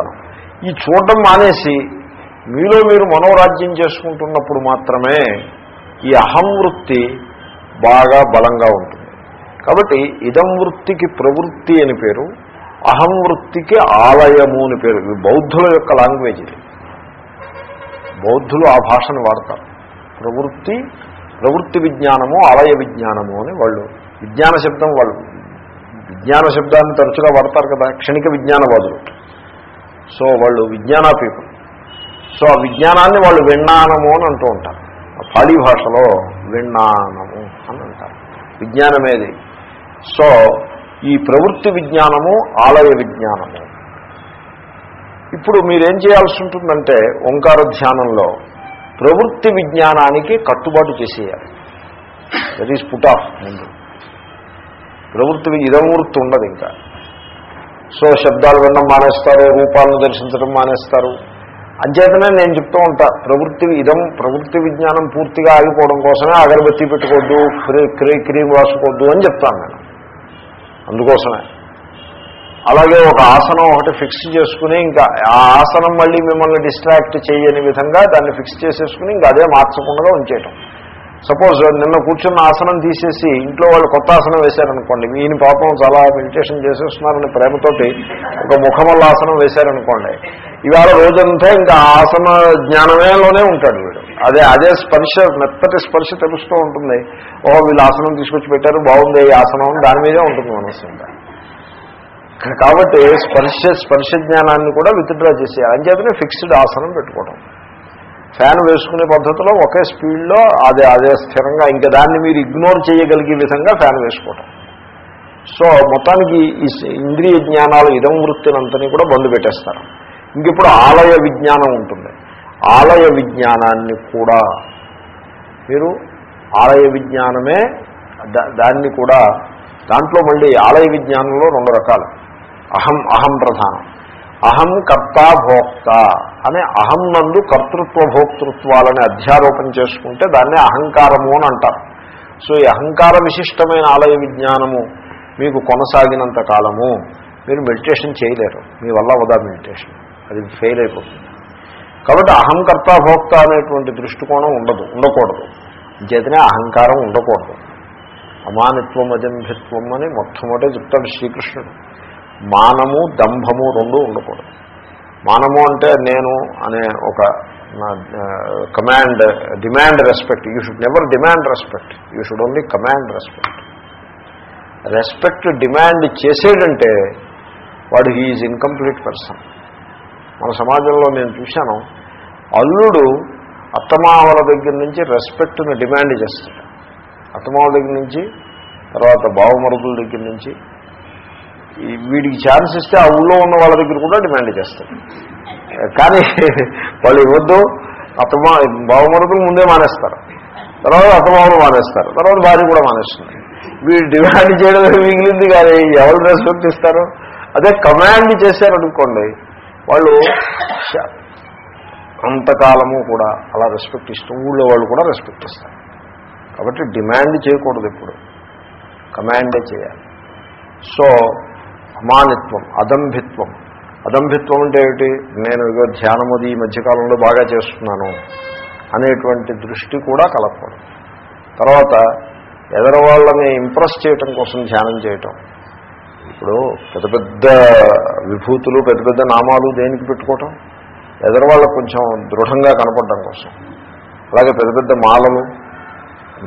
ఈ చూడడం మానేసి మీలో మీరు మనోరాజ్యం చేసుకుంటున్నప్పుడు మాత్రమే ఈ అహం వృత్తి బాగా బలంగా ఉంటుంది. కాబట్టి ఇదం వృత్తికి ప్రవృత్తి అని పేరు అహం వృత్తికి ఆలయము అని పేరు. బౌద్ధుల యొక్క లాంగ్వేజ్ ఇది. బౌద్ధులు ఆ భాషను వాడతారు. ప్రవృత్తి ప్రవృత్తి విజ్ఞానము ఆలయ విజ్ఞానము అని వాళ్ళు విజ్ఞాన శబ్దం వాళ్ళు. విజ్ఞాన శబ్దాన్ని తరచుగా వాడతారు కదా క్షణిక విజ్ఞానవాదులు. సో వాళ్ళు విజ్ఞాన పీపుల్. సో ఆ విజ్ఞానాన్ని వాళ్ళు విన్నానము అని అంటూ ఉంటారు. పాళీ భాషలో విన్నానము అని అంటారు. విజ్ఞానమేది. సో ఈ ప్రవృత్తి విజ్ఞానము ఆలయ విజ్ఞానము. ఇప్పుడు మీరేం చేయాల్సి ఉంటుందంటే ఓంకార ధ్యానంలో ప్రవృత్తి విజ్ఞానానికి కట్టుబాటు చేసేయాలి. దట్ ఈస్ పుట్ ఆఫ్ ముందు. ప్రవృత్తి ఇదమూర్తి ఉండదు ఇంకా. సో శబ్దాలు వినడం మానేస్తారు రూపాలను దర్శించడం మానేస్తారు. అంచేతనే నేను చెప్తూ ఉంటా ప్రవృత్తి ఇదం ప్రవృత్తి విజ్ఞానం పూర్తిగా ఆగిపోవడం కోసమే అగరబత్తి పెట్టుకోవద్దు క్రీ- క్రీ క్రీమ్ రాసుకోవద్దు అని చెప్తాను నేను. అందుకోసమే. అలాగే ఒక ఆసనం ఒకటి ఫిక్స్ చేసుకుని ఇంకా ఆ ఆసనం మళ్ళీ మిమ్మల్ని డిస్ట్రాక్ట్ చేయని విధంగా దాన్ని ఫిక్స్ చేసేసుకుని ఇంకా అదే మార్చకుండా ఉంచేయటం. సపోజ్ నిన్న కూర్చున్న ఆసనం తీసేసి ఇంట్లో వాళ్ళు కొత్త ఆసనం వేశారనుకోండి ఈయన పాపం చాలా మెడిటేషన్ చేసేస్తున్నారని ప్రేమతోటి ఒక ముఖమల్ల ఆసనం వేశారనుకోండి ఇవాళ రోజంతా ఇంకా ఆసన జ్ఞానమేలోనే ఉంటాడు అదే అదే స్పర్శ మెత్తటి స్పర్శ తెలుస్తూ ఉంటుంది. ఓ వీళ్ళు ఆసనం తీసుకొచ్చి పెట్టారు బాగుంది ఈ ఆసనం దాని మీదే ఉంటుంది మనసు కాబట్టి స్పర్శ స్పర్శ జ్ఞానాన్ని కూడా విత్డ్రా చేసేయాలి. అంచేతనే ఫిక్స్డ్ ఆసనం పెట్టుకోవడం ఫ్యాన్ వేసుకునే పద్ధతిలో ఒకే స్పీడ్లో అదే అదే స్థిరంగా ఇంకా దాన్ని మీరు ఇగ్నోర్ చేయగలిగే విధంగా ఫ్యాన్ వేసుకోవడం సో మొత్తానికి ఈ ఇంద్రియ జ్ఞానాలు ఇదం వృత్తినంతని కూడా బంధు పెట్టేస్తారు. ఇంక ఇప్పుడు ఆలయ విజ్ఞానం ఉంటుంది. ఆలయ విజ్ఞానాన్ని కూడా మీరు ఆలయ విజ్ఞానమే దా- దాన్ని కూడా దాంట్లో మళ్ళీ ఆలయ విజ్ఞానంలో రెండు రకాలు. అహం అహం ప్రధానం. అహం కర్త భోక్త అనే అహం నందు కర్తృత్వ భోక్తృత్వాలని అధ్యారోపణ చేసుకుంటే దాన్నే అహంకారము అని అంటారు. సో ఈ అహంకార విశిష్టమైన ఆలయ విజ్ఞానము మీకు కొనసాగినంత కాలము మీరు మెడిటేషన్ చేయలేరు. మీ వల్ల వదా మెడిటేషన్. అది ఫెయిల్ అయిపోతుంది. కాబట్టి అహంకర్త భోక్త అనేటువంటి దృష్టికోణం ఉండదు ఉండకూడదు. చేతనే అహంకారం ఉండకూడదు. అమానిత్వం అజంభిత్వం అని మొట్టమొదటి చెప్తాడు శ్రీకృష్ణుడు. మానము దంభము రెండు ఉండకూడదు. మానము అంటే నేను అనే ఒక command demand respect you should never demand respect you should only command respect respect demand చేసేటంటే వాడు హీఈస్ ఇన్కంప్లీట్ పర్సన్ మన సమాజంలో నేను చూశాను అల్లుడు అత్తమావల దగ్గర నుంచి రెస్పెక్ట్ని డిమాండ్ చేస్తాడు. అత్తమావల దగ్గర నుంచి తర్వాత బావమరుదుల దగ్గర నుంచి వీడికి ఛాన్స్ ఇస్తే ఆ ఊళ్ళో ఉన్న వాళ్ళ దగ్గర కూడా డిమాండ్ చేస్తాడు. కానీ వాళ్ళు ఇవ్వద్దు అత్తమా బావమరుదులు ముందే మానేస్తారు. తర్వాత అత్తమావలు మానేస్తారు. తర్వాత భార్య కూడా మానేస్తుంది. వీడు డిమాండ్ చేయడం మిగిలింది కానీ ఎవరు రెస్పెక్ట్ ఇస్తారు? అదే కమాండ్ చేశారనుకోండి వాళ్ళు అంతకాలము కూడా అలా రెస్పెక్ట్ ఇస్తూ ఊళ్ళో వాళ్ళు కూడా రెస్పెక్ట్ ఇస్తారు. కాబట్టి డిమాండ్ చేయకూడదు ఇప్పుడు కమాండే చేయాలి. సో అమానిత్వం అదంభిత్వం. అదంభిత్వం అంటే ఏమిటి? నేను ఇగో ధ్యానం అది ఈ మధ్యకాలంలో బాగా చేస్తున్నాను అనేటువంటి దృష్టి కూడా కలగకూడదు. తర్వాత ఎదర వాళ్ళని ఇంప్రెస్ చేయటం కోసం ధ్యానం చేయటం. ఇప్పుడు పెద్ద పెద్ద విభూతులు పెద్ద పెద్ద నామాలు దేనికి పెట్టుకోవటం? ఎదరవాళ్ళకు కొంచెం దృఢంగా కనపడడం కోసం. అలాగే పెద్ద పెద్ద మాలలు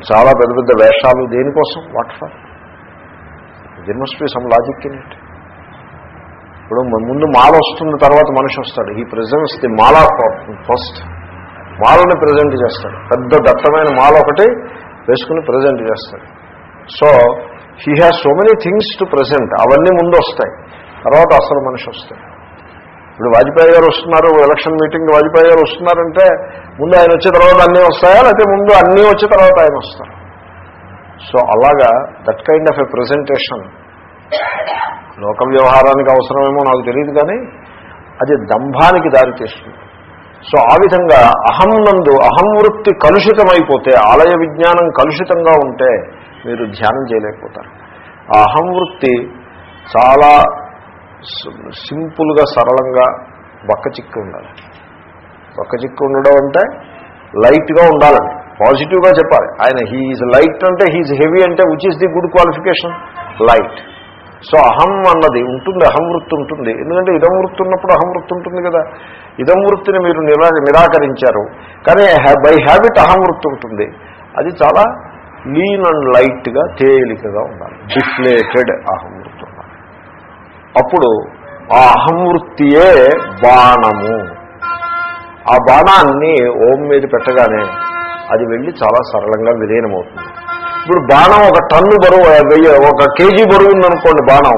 చాలా పెద్ద పెద్ద వేషాలు దేనికోసం? What for? There must be some logic in it ఇప్పుడు ముందు మాల వస్తుంది తర్వాత మనిషి వస్తాడు. ఈ ప్రజెంట్స్ ది మాల ఫస్ట్ మాలని ప్రజెంట్ చేస్తాడు. పెద్ద దట్టమైన మాల ఒకటి వేసుకుని ప్రజెంట్ చేస్తాడు. So he has so many things to present అవన్నీ ముందు వస్తాయి తర్వాత అసలు మనిషి వస్తాయి ఇప్పుడు వాజ్పేయి గారు వస్తున్నారు ఎలక్షన్ మీటింగ్ వాజ్పేయి గారు వస్తున్నారంటే ముందు ఆయన వచ్చిన తర్వాత అన్నీ వస్తాయా? లేకపోతే ముందు అన్నీ వచ్చిన తర్వాత ఆయన వస్తారు సో అలాగా that kind of a presentation లోక వ్యవహారానికి అవసరమేమో నాకు తెలియదు కానీ అది దంభానికి దారితీస్తుంది సో ఆ విధంగా అహం నందు అహం వృత్తి కలుషితమైపోతే ఆలయ విజ్ఞానం కలుషితంగా ఉంటే మీరు ధ్యానం చేయలేకపోతారు. ఆ అహం వృత్తి చాలా సింపుల్గా సరళంగా బక్క చిక్కు ఉండాలి. బక్క చిక్కు ఉండడం అంటే లైట్గా ఉండాలండి. పాజిటివ్గా చెప్పాలి. ఆయన హీఈ్ లైట్ అంటే హీఈ్ హెవీ అంటే which is the good qualification light. So అహం అన్నది ఉంటుంది అహం వృత్తి ఉంటుంది. ఎందుకంటే ఇదం వృత్తి ఉన్నప్పుడు అహం వృత్తి ఉంటుంది కదా. ఇదం వృత్తిని మీరు నిరా నిరాకరించారు. కానీ బై హ్యాబిట్ అహం వృత్తి ఉంటుంది. అది చాలా లీన్ అండ్ లైట్గా తేలికగా ఉండాలి. డిఫ్లేటెడ్ అహం వృత్తి ఉండాలి అప్పుడు ఆ అహం వృత్తియే బాణము. ఆ బాణాన్ని ఓం మీద పెట్టగానే అది వెళ్ళి చాలా సరళంగా విలీనమవుతుంది. ఇప్పుడు బాణం ఒక టన్ను బరువు వెయ్యి ఒక కేజీ బరువు ఉందనుకోండి బాణం.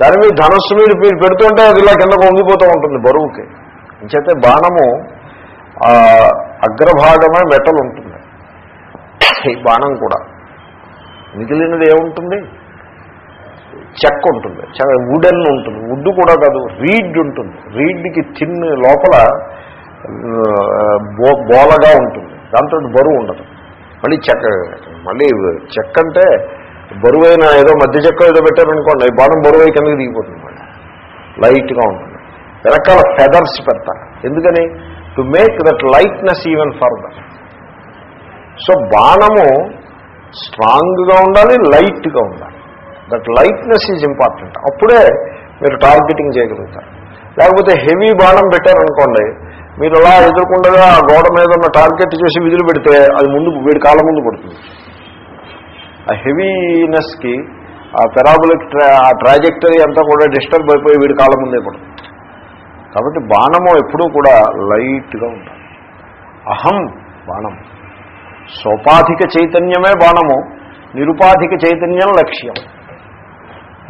దాని మీద ధనస్సు మీద మీరు పెడుతుంటే అది ఇలా కిందకు వంగిపోతూ ఉంటుంది బరువుకి. ఇంకైతే బాణము అగ్రభాగమే మెటల్ ఉంటుంది ఈ బాణం కూడా. మిగిలినది ఏముంటుంది? చెక్క ఉంటుంది. వుడెన్ ఉంటుంది. వుడ్ కూడా కాదు రీడ్ ఉంటుంది. రీడ్కి తిన్ లోపల బో బోలగా ఉంటుంది. దాంతో బరువు ఉండదు. మళ్ళీ చెక్క మళ్ళీ చెక్క అంటే బరువైన ఏదో మధ్య చెక్క ఏదో పెట్టారనుకోండి బాణం బరువు అయి కిందకి దిగిపోతుంది మళ్ళీ. లైట్గా ఉంటుంది. వెనకాల ఫెదర్స్ పెడతారు. ఎందుకని? To make that lightness even further so బాణము స్ట్రాంగ్గా ఉండాలి లైట్గా ఉండాలి. దట్ లైట్నెస్ ఈజ్ ఇంపార్టెంట్ అప్పుడే మీరు టార్గెటింగ్ చేయగలుగుతారు. లేకపోతే హెవీ బాణం పెట్టారనుకోండి మీరు అలా ఎదుర్కొండగా ఆ గోడ మీద ఉన్న టార్గెట్ చేసి విధులు పెడితే అది ముందు వీడి కాలం ముందు పడుతుంది. ఆ హెవీనెస్కి ఆ పెరాబులిక్ ఆ ట్రాజెక్టరీ అంతా కూడా డిస్టర్బ్ అయిపోయి వీడి కాలం ముందే పడుతుంది. కాబట్టి బాణము ఎప్పుడూ కూడా లైట్గా ఉంటుంది అహం బాణం. సోపాధిక చైతన్యమే బాణము నిరుపాధిక చైతన్యం లక్ష్యం.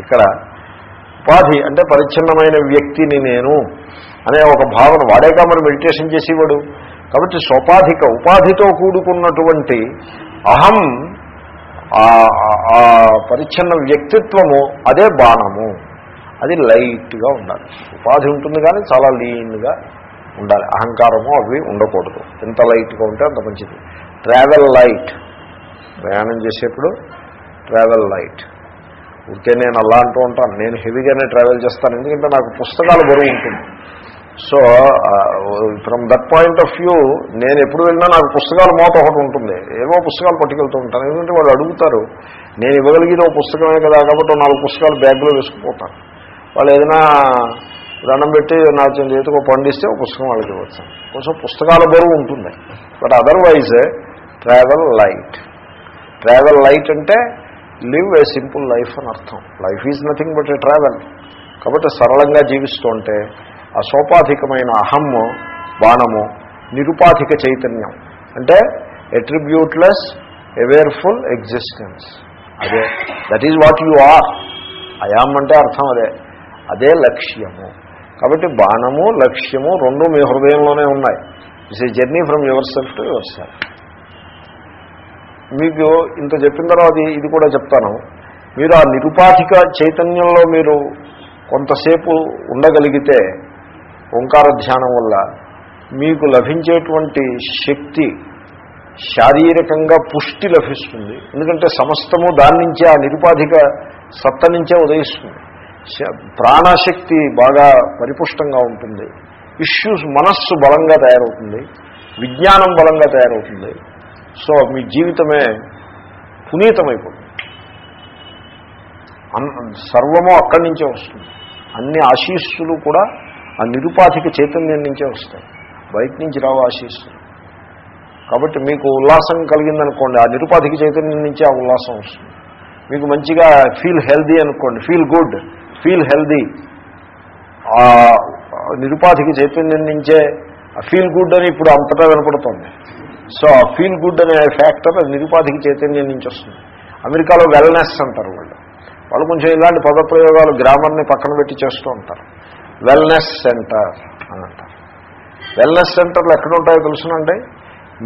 ఇక్కడ ఉపాధి అంటే పరిచ్ఛిన్నమైన వ్యక్తిని నేను అనే ఒక భావన వాడేగా మరి మెడిటేషన్ చేసేవాడు. కాబట్టి సోపాధిక ఉపాధితో కూడుకున్నటువంటి అహం ఆ పరిచ్ఛిన్న వ్యక్తిత్వము అదే బాణము. అది లైట్గా ఉండాలి. ఉపాధి ఉంటుంది కానీ చాలా లీన్గా ఉండాలి. అహంకారము అవి ఉండకూడదు. ఎంత లైట్గా ఉంటే అంత మంచిది. Travel light. ప్రయాణం చేసేప్పుడు ట్రావెల్ లైట్. ఉంటే నేను అలా అంటూ ఉంటాను. నేను హెవీగానే ట్రావెల్ చేస్తాను. ఎందుకంటే నాకు పుస్తకాలు బరువు ఉంటుంది. So from that point of view నేను ఎప్పుడు వెళ్ళినా నాకు పుస్తకాలు మోత ఒకటి ఉంటుంది. ఏవో పుస్తకాలు పట్టుకెళ్తూ ఉంటాను. ఎందుకంటే వాళ్ళు అడుగుతారు నేను ఇవ్వగలిగిన ఒక పుస్తకమే కదా కాబట్టి నాలుగు పుస్తకాలు బ్యాగ్లో వేసుకుపోతాను. వాళ్ళు ఏదైనా దండం పెట్టి నా చేతికి పండిస్తే ఒక పుస్తకం వాళ్ళకి ఇవ్వచ్చు. కొంచెం పుస్తకాల బరువు ఉంటుంది. But otherwise travel light. Travel light అంటే లివ్ ఏ సింపుల్ లైఫ్ అని అర్థం. Life is nothing but a travel. కాబట్టి సరళంగా జీవిస్తుంటే సోపాధికమైన అహమ్ము బాణము నిరుపాధిక చైతన్యం అంటే ఎట్రిబ్యూట్లెస్ అవేర్ఫుల్ ఎగ్జిస్టెన్స్ అదే. That is what you are I am అంటే అర్థం అదే. అదే లక్ష్యము. కాబట్టి బాణము లక్ష్యము రెండు మీ హృదయంలోనే ఉన్నాయి. It's a journey from your self to your self మీకు ఇంత చెప్పిన తర్వాత ఇది కూడా చెప్తాను. మీరు ఆ నిరుపాధిక చైతన్యంలో మీరు కొంతసేపు ఉండగలిగితే ఓంకార ధ్యానం వల్ల మీకు లభించేటువంటి శక్తి శారీరకంగా పుష్టి లభిస్తుంది. ఎందుకంటే సమస్తము దాని నుంచే ఆ నిరుపాధిక సత్త నుంచే ఉదయిస్తుంది. ప్రాణశక్తి బాగా పరిపుష్టంగా ఉంటుంది. ఇష్యూస్ మనస్సు బలంగా తయారవుతుంది. విజ్ఞానం బలంగా తయారవుతుంది. సో మీ జీవితమే పునీతమైపోతుంది. సర్వము అక్కడి నుంచే వస్తుంది. అన్ని ఆశీస్సులు కూడా ఆ నిరుపాధిక చైతన్యం నుంచే వస్తాయి. బయట నుంచి రావు ఆశీస్సులు. కాబట్టి మీకు ఉల్లాసం కలిగిందనుకోండి ఆ నిరుపాధిక చైతన్యం నుంచే ఆ ఉల్లాసం వస్తుంది. మీకు మంచిగా ఫీల్ హెల్దీ అనుకోండి ఫీల్ గుడ్ ఫీల్ హెల్దీ ఆ నిరుపాధిక చైతన్యం నుంచే ఫీల్ గుడ్ అని ఇప్పుడు అంతటా వినపడుతుంది. సో ఫీల్ గుడ్ అనే ఫ్యాక్టర్ అది నిరుపాధిక చైతన్యం నుంచి వస్తుంది. అమెరికాలో వెల్నెస్ అంటారు వాళ్ళు. వాళ్ళు కొంచెం ఇలాంటి పదప్రయోగాలు గ్రామర్ని పక్కన పెట్టి చేస్తూ ఉంటారు. వెల్నెస్ సెంటర్ అని అంటారు. వెల్నెస్ సెంటర్లు ఎక్కడ ఉంటాయో తెలుసునండి?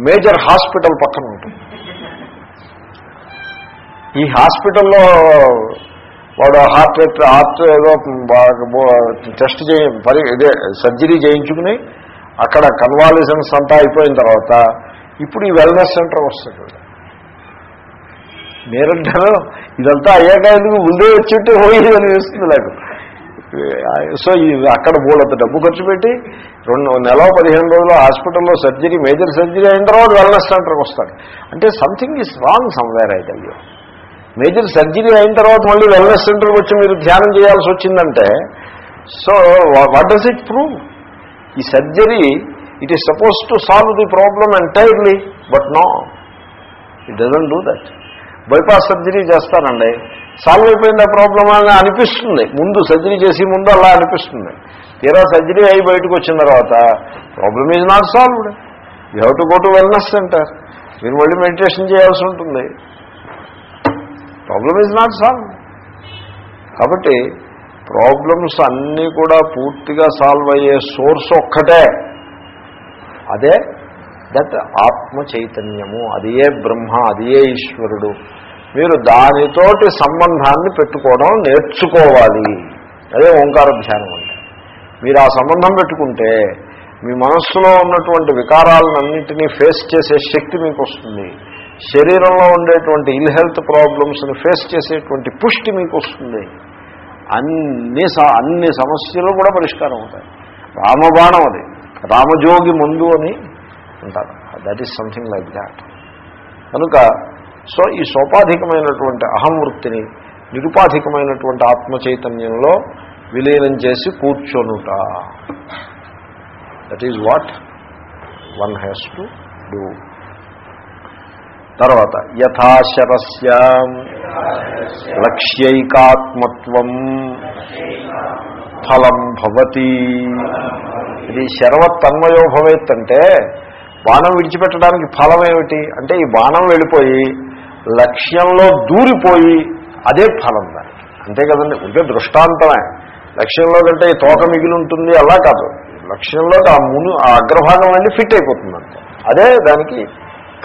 మేజర్ హాస్పిటల్ పక్కన ఉంటుంది. ఈ హాస్పిటల్లో వాడు హార్ట్ రేట్ హార్ట్ ఏదో టెస్ట్ చేయ పరి ఇదే సర్జరీ చేయించుకుని అక్కడ కన్వాలిజన్స్ అంతా అయిపోయిన తర్వాత ఇప్పుడు ఈ వెల్నెస్ సెంటర్ వస్తుంది మీరంటారు ఇదంతా అయ్యాక ఎందుకు ముందే వచ్చింటే పోయి అనిపిస్తుంది నాకు. సో ఇది అక్కడ బోలంత డబ్బు ఖర్చు పెట్టి రెండు నెల పదిహేను రోజులు హాస్పిటల్లో సర్జరీ మేజర్ సర్జరీ అయిన తర్వాత వెల్నెస్ సెంటర్కి వస్తాడు. అంటే సంథింగ్ ఈజ్ రాంగ్ సమ్వేర్ అయితే అయ్యో మేజర్ సర్జరీ అయిన తర్వాత మళ్ళీ వెల్నెస్ సెంటర్కి వచ్చి మీరు ధ్యానం చేయాల్సి వచ్చిందంటే so what does it prove ఈ surgery it is suppose to solve the problem entirely but no it doesn't do that bypass surgery చేస్తానండి సాల్వ్ అయిపోయింది ఆ ప్రాబ్లం అని అనిపిస్తుంది. ముందు సర్జరీ చేసి ముందు అలా అనిపిస్తుంది. తీరా సర్జరీ అయి బయటకు వచ్చిన తర్వాత problem is not solved you have to go to wellness centre మీరు మళ్ళీ మెడిటేషన్ చేయాల్సి ఉంటుంది. ప్రాబ్లమ్ ఈజ్ నాట్ సాల్వ్ కాబట్టి ప్రాబ్లమ్స్ అన్నీ కూడా పూర్తిగా సాల్వ్ అయ్యే సోర్స్ ఒక్కటే. అదే దట్ ఆత్మ చైతన్యము అదియే బ్రహ్మ అదియే ఈశ్వరుడు. మీరు దానితోటి సంబంధాన్ని పెట్టుకోవడం నేర్చుకోవాలి. అదే ఓంకార ధ్యానం అంటే. మీరు ఆ సంబంధం పెట్టుకుంటే మీ మనస్సులో ఉన్నటువంటి వికారాలన్నింటినీ ఫేస్ చేసే శక్తి మీకు వస్తుంది శరీరంలో ఉండేటువంటి ఇల్ హెల్త్ ప్రాబ్లమ్స్ని ఫేస్ చేసేటువంటి పుష్టి మీకు వస్తుంది అన్ని అన్ని సమస్యలు కూడా పరిష్కారం అవుతాయి రామబాణం అది. రామజోగి ముందు అని అంటారు. That is something like that కనుక సో ఈ సోపాధికమైనటువంటి అహం వృత్తిని నిరుపాధికమైనటువంటి ఆత్మ చైతన్యంలో విలీనం చేసి కూర్చొనుట. That is what one has to do తర్వాత యథాశరస్య లక్ష్యైకాత్మత్వం ఫలం భవతి. ఇది శరవత్ తన్మయో అంటే బాణం విడిచిపెట్టడానికి ఫలం ఏమిటి అంటే ఈ బాణం వెళ్ళిపోయి లక్ష్యంలో దూరిపోయి అదే ఫలం దానికి. అంతే కదండి ఉంటే దృష్టాంతమే. లక్ష్యంలో కంటే ఈ తోక మిగిలి ఉంటుంది అలా కాదు. లక్ష్యంలో ఆ మును ఆ అగ్రభాగం వెళ్ళి ఫిట్ అయిపోతుంది అంతే అదే దానికి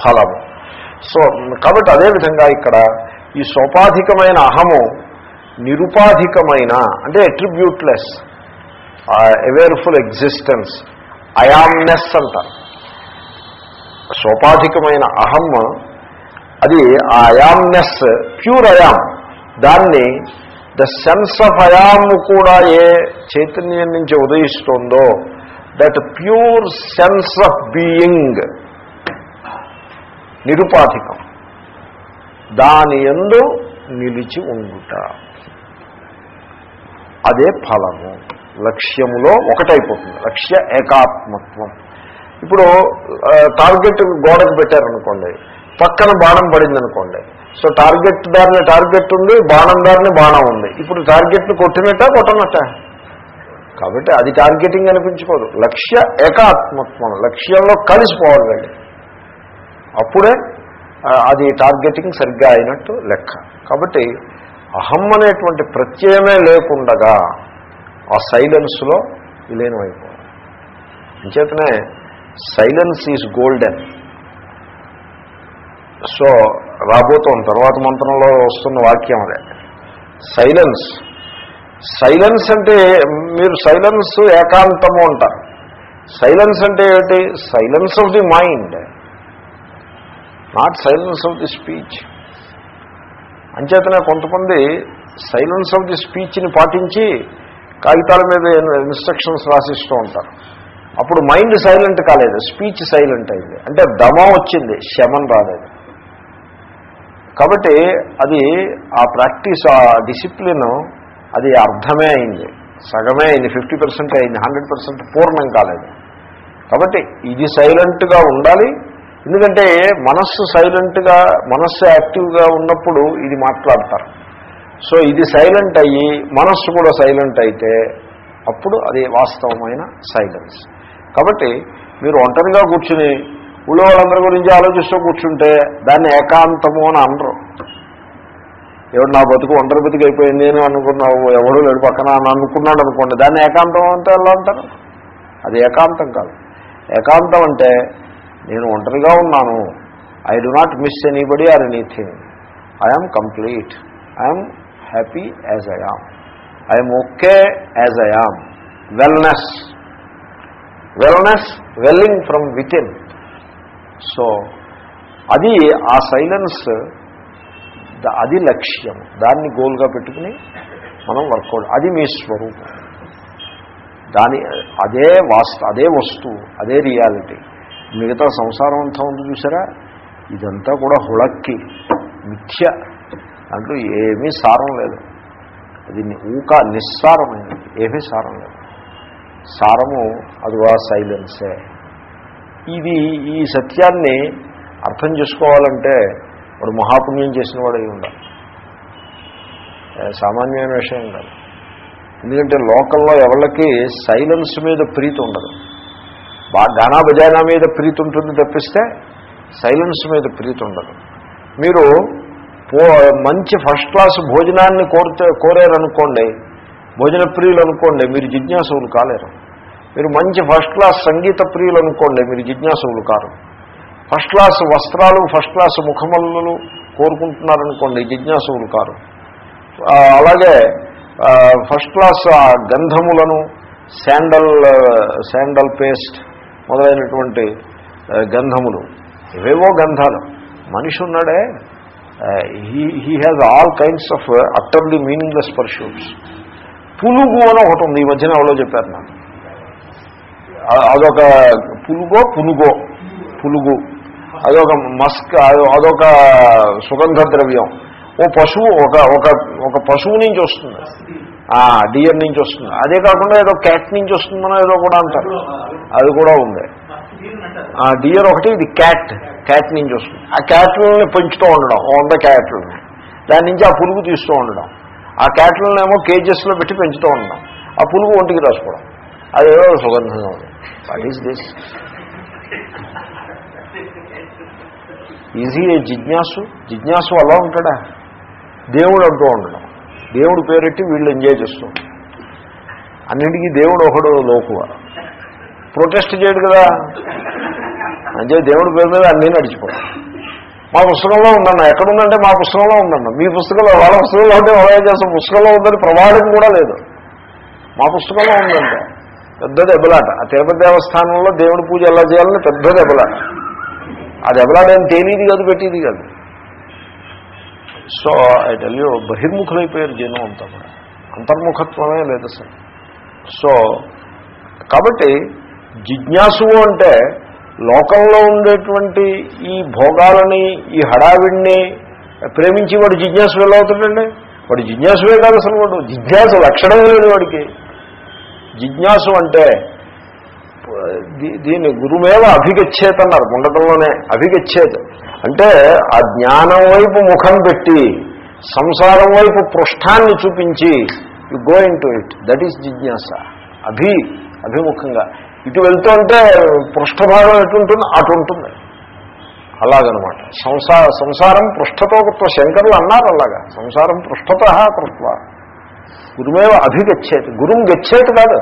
ఫలము. సో కాబట్టి అదేవిధంగా ఇక్కడ ఈ సోపాధికమైన అహము నిరుపాధికమైన అంటే అట్రిబ్యూట్లెస్ అవేర్ఫుల్ ఎగ్జిస్టెన్స్ అయామ్నెస్ అంటారు. సోపాధికమైన అహం అది ఆ I amness pure I am. దాన్ని the sense of I am కూడా ఏ చైతన్యం నుంచి ఉదయిస్తుందో that pure sense of being నిరుపాధికం. దాని ఎందు నిలిచి ఉండుట. అదే ఫలము. లక్ష్యములో ఒకటైపోతుంది. లక్ష్య ఏకాత్మత్వం. ఇప్పుడు టార్గెట్ గోడకు పెట్టారనుకోండి పక్కన బాణం పడిందనుకోండి. సో టార్గెట్ దారిని టార్గెట్ ఉంది బాణం దారిని బాణం ఉంది. ఇప్పుడు టార్గెట్ను కొట్టినట్ట కొట్టనట్ట? కాబట్టి అది టార్గెటింగ్ అనిపించుకోదు. లక్ష్య ఏకాత్మత్వం లక్ష్యంలో కలిసిపోవాలి వెళ్ళి. అప్పుడే అది టార్గెటింగ్ సరిగ్గా అయినట్టు లెక్క. కాబట్టి అహం అనేటువంటి ప్రత్యయమే లేకుండగా ఆ సైలెన్స్లో విలీనమైపోవాలి. అంచేతనే సైలెన్స్ ఈజ్ గోల్డెన్ సో రాబోతోంది తర్వాత మంత్రంలో వస్తున్న వాక్యం అదే. సైలెన్స్ సైలెన్స్ అంటే మీరు సైలెన్స్ ఏకాంతము అంటారు. సైలెన్స్ అంటే ఏంటి silence of the mind not silence of the speech అంచేతనే కొంతమంది సైలెన్స్ ఆఫ్ ది స్పీచ్ని పాటించి కాగితాల మీద ఇన్స్ట్రక్షన్స్ రాసిస్తూ ఉంటారు. అప్పుడు మైండ్ సైలెంట్ కాలేదు స్పీచ్ సైలెంట్ అయింది. అంటే దమం వచ్చింది శమం రాలేదు. కాబట్టి అది ఆ ప్రాక్టీస్ ఆ డిసిప్లిన్ అది అర్థమే అయింది. సగమే అయింది ఫిఫ్టీ పర్సెంట్ అయింది హండ్రెడ్ పర్సెంట్ పూర్ణం కాలేదు. కాబట్టి ఇది సైలెంట్గా ఉండాలి. ఎందుకంటే మనస్సు సైలెంట్గా మనస్సు యాక్టివ్గా ఉన్నప్పుడు ఇది మాట్లాడతారు. సో ఇది సైలెంట్ అయ్యి మనస్సు కూడా సైలెంట్ అయితే అప్పుడు అది వాస్తవమైన సైలెన్స్ కాబట్టి మీరు ఒంటరిగా కూర్చుని ఊళ్ళో వాళ్ళందరి గురించి ఆలోచిస్తూ కూర్చుంటే దాన్ని ఏకాంతము అని అనరు. ఎవడు నా బతుకు ఒంటరి బతుకు అయిపోయింది అని అనుకున్నావు ఎవడు లేడు పక్కన అని అనుకున్నాడు అనుకోండి దాన్ని ఏకాంతం అంటే ఎలా అంటారు? అది ఏకాంతం కాదు. ఏకాంతం అంటే నేను ఒంటరిగా ఉన్నాను I do not miss anybody or anything I'm complete I'm happy as I am I'm okay as I am wellness wellness welling from within so అది ఆ సైలెన్స్ అది లక్ష్యం. దాన్ని గోల్గా పెట్టుకుని మనం వర్కౌట్ అది మీ స్వరూపం. దాని అదే వాస్తు అదే వస్తువు అదే రియాలిటీ మిగతా సంసారం అంతా ఉంది చూసారా? ఇదంతా కూడా హుళక్కి మిథ్య దాంట్లో ఏమీ సారం లేదు. అది ఊక నిస్సారమైనది. ఏమీ సారం లేదు. సారము అదివా సైలెన్సే. ఇది ఈ సత్యాన్ని అర్థం చేసుకోవాలంటే వాడు మహాపుణ్యం చేసిన వాడు అయి ఉండాలి సామాన్యమైన విషయం కాదు. ఎందుకంటే లోకల్లో ఎవరికి సైలెన్స్ మీద ప్రీతి ఉండదు. బాగా గానా బజానా మీద ప్రీతి ఉంటుంది తప్పిస్తే సైలెన్స్ మీద ప్రీతి ఉండదు. మీరు మంచి ఫస్ట్ క్లాస్ భోజనాన్ని కోరితే కోరారనుకోండి భోజన ప్రియులు అనుకోండి మీరు జిజ్ఞాసులు కాలేరు. మీరు మంచి ఫస్ట్ క్లాస్ సంగీత ప్రియులు అనుకోండి మీరు జిజ్ఞాసులు కారు. ఫస్ట్ క్లాస్ వస్త్రాలు ఫస్ట్ క్లాస్ ముఖమల్లు కోరుకుంటున్నారనుకోండి జిజ్ఞాసులు కారు. అలాగే ఫస్ట్ క్లాస్ గంధములను శాండల్ శాండల్ పేస్ట్ మొదలైనటువంటి గంధములు. ఇవేవో గంధాలు. మనిషి ఉన్నాడే he he has all kinds of utterly meaningless pursuits పులుగు అని ఒకటి ఉంది ఈ మధ్యన ఎవరో చెప్పారు నాకు. అదొక పులుగో పునుగో పులుగు. అదొక మస్క్ అదొక సుగంధ ద్రవ్యం ఓ పశువు ఒక ఒక ఒక పశువు నుంచి వస్తుంది. డియర్ నుంచి వస్తుంది. అదే కాకుండా ఏదో క్యాట్ నుంచి వస్తుందనో ఏదో కూడా అంటారు. అది కూడా ఉంది. డియర్ ఒకటి ఇది క్యాట్ క్యాట్ నుంచి వస్తుంది ఆ క్యాట్లని పెంచుతూ ఉండడం వంద క్యాట్లని దాని నుంచి ఆ పులుగు తీస్తూ ఉండడం. ఆ క్యాట్లను ఏమో కేజెస్లో పెట్టి పెంచుతూ ఉండడం. ఆ పులుగు ఒంటికి రాసుకోవడం. అదేదో సుగంధంగా ఉంది. వాట్ ఈస్ దిస్ ఈజీ జిజ్ఞాసు? జిజ్ఞాసు అలా ఉంటాడా? దేవుడు అంటూ ఉండడం. దేవుడు పేరెట్టి వీళ్ళు ఎంజాయ్ చేస్తూ అన్నింటికీ దేవుడు ఒకడు లోకువ. ప్రొటెస్ట్ చేయడు కదా. అంటే దేవుడి పేరు మీద అన్నీ నడిచిపోతాయి మా పుస్తకంలో ఉందన్న ఎక్కడుందంటే మా పుస్తకంలో ఉందన్న. మీ పుస్తకంలో వాళ్ళ పుస్తకంలో ఉంటే వాళ్ళ చేసిన పుస్తకంలో ఉందని ప్రమాణం కూడా లేదు. మా పుస్తకంలో ఉందంటే. పెద్ద దెబ్బలాట. ఆ తిరుపతి దేవస్థానంలో దేవుడి పూజ ఎలా చేయాలని పెద్ద దెబ్బలాట. ఆ దెబ్బలాట ఏం తేలిది కాదు పెట్టేది కాదు. సో ఐ టెల్ యూ బహిర్ముఖులైపోయారు జనం అంతా కూడా. అంతర్ముఖత్వమే లేదు సార్ సో కాబట్టి జిజ్ఞాసువు అంటే లోకంలో ఉండేటువంటి ఈ భోగాలని ఈ హడావిడిని ప్రేమించి వాడు జిజ్ఞాసు ఎలా అవుతాడండి? వాడు జిజ్ఞాసువే కాదు అసలు వాడు. జిజ్ఞాసు లక్షణమే లేదు వాడికి. జిజ్ఞాసు అంటే దీ- దీన్ని గురుమేవ అభిగచ్చేత్ అన్నారు ఉండటంలోనే అభిగచ్చేత్. అంటే ఆ జ్ఞానం వైపు ముఖం పెట్టి సంసారం వైపు పృష్ఠాన్ని చూపించి you go into it. That is జిజ్ఞాస. అభి అభిముఖంగా. ఇటు వెళ్తుంటే పృష్ఠభాగం ఎటుంటుంది అటు ఉంటుంది. అలాగనమాట. సంసార సంసారం పృష్ఠతో కృత్వ. శంకరులు అన్నారు అలాగా. సంసారం పృష్ఠత కృత్వ. గురుమేవ అభిగచ్చేది గురుం గచ్చేది కాదు.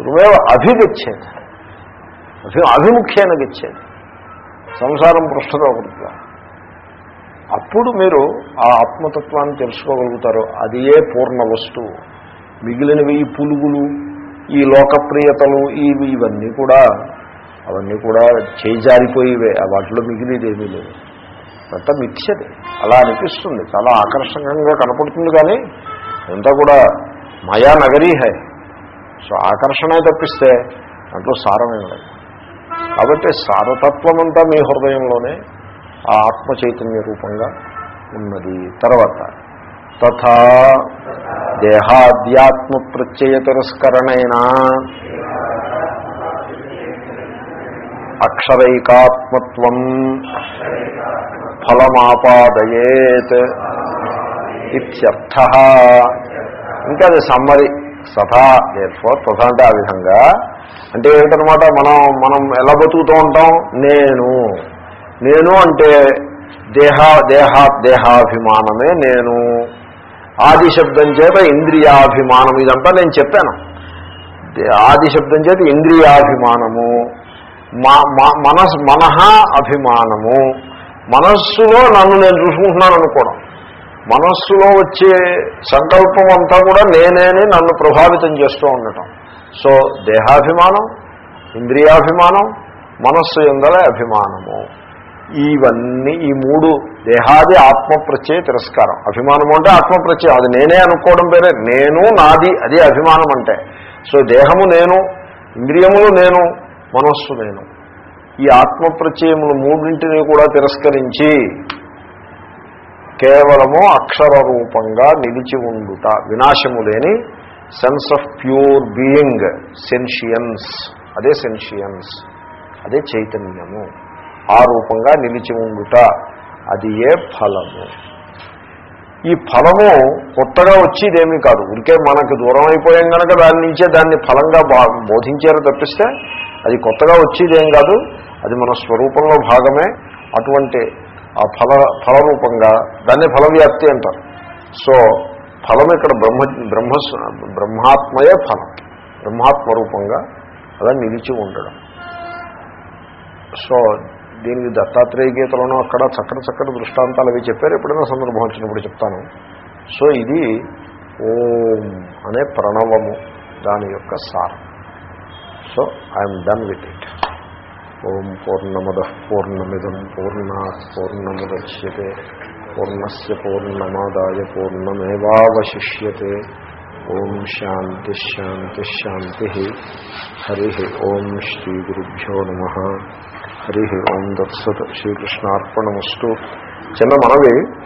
గురుమేవ అభిగచ్చేది అభి అభిముఖ్యేన గచ్చేది సంసారం పృష్ఠతో కృత్వ. అప్పుడు మీరు ఆ ఆత్మతత్వాన్ని తెలుసుకోగలుగుతారు. అది ఏ పూర్ణ వస్తువు. మిగిలినవి పులుగులు ఈ లోకప్రియతలు ఇవి ఇవన్నీ కూడా అవన్నీ కూడా చేజారిపోయేవే. వాటిలో మిగిలిది ఏమీ లేదు. అంతా మిథ్యది. అలా అనిపిస్తుంది. చాలా ఆకర్షణీయంగా కనపడుతుంది కానీ అంతా కూడా మాయా నగరీ హై. సో ఆకర్షణ తప్పిస్తే దాంట్లో సారమే లేదు కాబట్టి సారతత్వం అంతా మీ హృదయంలోనే ఆ ఆత్మ చైతన్య రూపంగా ఉన్నది. తర్వాత తథా దేహాద్యాత్మ ప్రత్యయ తిరస్కరణైన అక్షరైకాత్మత్వం ఫలమాపాదయేత్ ఇత్యర్థ. ఇంకా అది సమ్మరి సథా దేర్ఫోర్ తథా అంటే ఆ విధంగా. అంటే ఏమిటనమాట మనం మనం ఎలా బతుకుతూ ఉంటాం? నేను. నేను అంటే దేహ దేహా దేహాభిమానమే నేను. ఆది శబ్దం చేత ఇంద్రియాభిమానం ఇదంతా నేను చెప్పాను. ఆది శబ్దం చేత ఇంద్రియాభిమానము మా- మనస్ మనహ అభిమానము మనస్సులో నన్ను నేను చూసుకుంటున్నాను అనుకోవడం. మనస్సులో వచ్చే సంకల్పం అంతా కూడా నేనేని నన్ను ప్రభావితం చేస్తూ ఉండటం. సో దేహాభిమానం ఇంద్రియాభిమానం మనస్సు ఎందల అభిమానము. ఇవన్నీ ఈ మూడు దేహాది ఆత్మప్రత్యయ తిరస్కారం. అభిమానము అంటే ఆత్మప్రత్యయం. అది నేనే అనుకోవడం పేరే నేను నాది అదే అభిమానం అంటే. సో దేహము నేను ఇంద్రియములు నేను మనస్సు నేను. ఈ ఆత్మప్రత్యయములు మూడింటిని కూడా తిరస్కరించి కేవలము అక్షర రూపంగా నిలిచి ఉండుట వినాశము లేని sense of pure being sentience అదే సెన్షియన్స్ అదే చైతన్యము. ఆ రూపంగా నిలిచి ఉండుట అది ఏ ఫలము? ఈ ఫలము కొత్తగా వచ్చేదేమీ కాదు. ఇంకే మనకు దూరం అయిపోయాం కనుక దాని నుంచే దాన్ని ఫలంగా బా బోధించారు తప్పిస్తే అది కొత్తగా వచ్చేదేం కాదు. అది మన స్వరూపంలో భాగమే. అటువంటి ఆ ఫల ఫలరూపంగా దాన్ని ఫలవ్యాప్తి అంటారు. సో ఫలం ఇక్కడ బ్రహ్మ బ్రహ్మ బ్రహ్మాత్మయే ఫలం. బ్రహ్మాత్మ రూపంగా అలా నిలిచి ఉండడం. సో దీనికి దత్తాత్రేయ గీతలోనూ అక్కడ చక్కటి చక్కటి దృష్టాంతాలు అవి చెప్పారు. ఎప్పుడైనా సందర్భం వచ్చినప్పుడు చెప్తాను. సో ఇది ఓం అనే ప్రణవము దాని యొక్క sir. So I'm done with it. ఓం పూర్ణమద పూర్ణమిదం పూర్ణా పూర్ణముద్యతే పూర్ణస్ పూర్ణమాదాయ పూర్ణమేవాశిష్యతే ఓం శాంతి శాంతి శాంతి. హరి ఓం శ్రీ గురుభ్యో నమ. హరి ఓం దత్సత్ శ్రీకృష్ణార్పణమస్తు. చిన్న మనవి.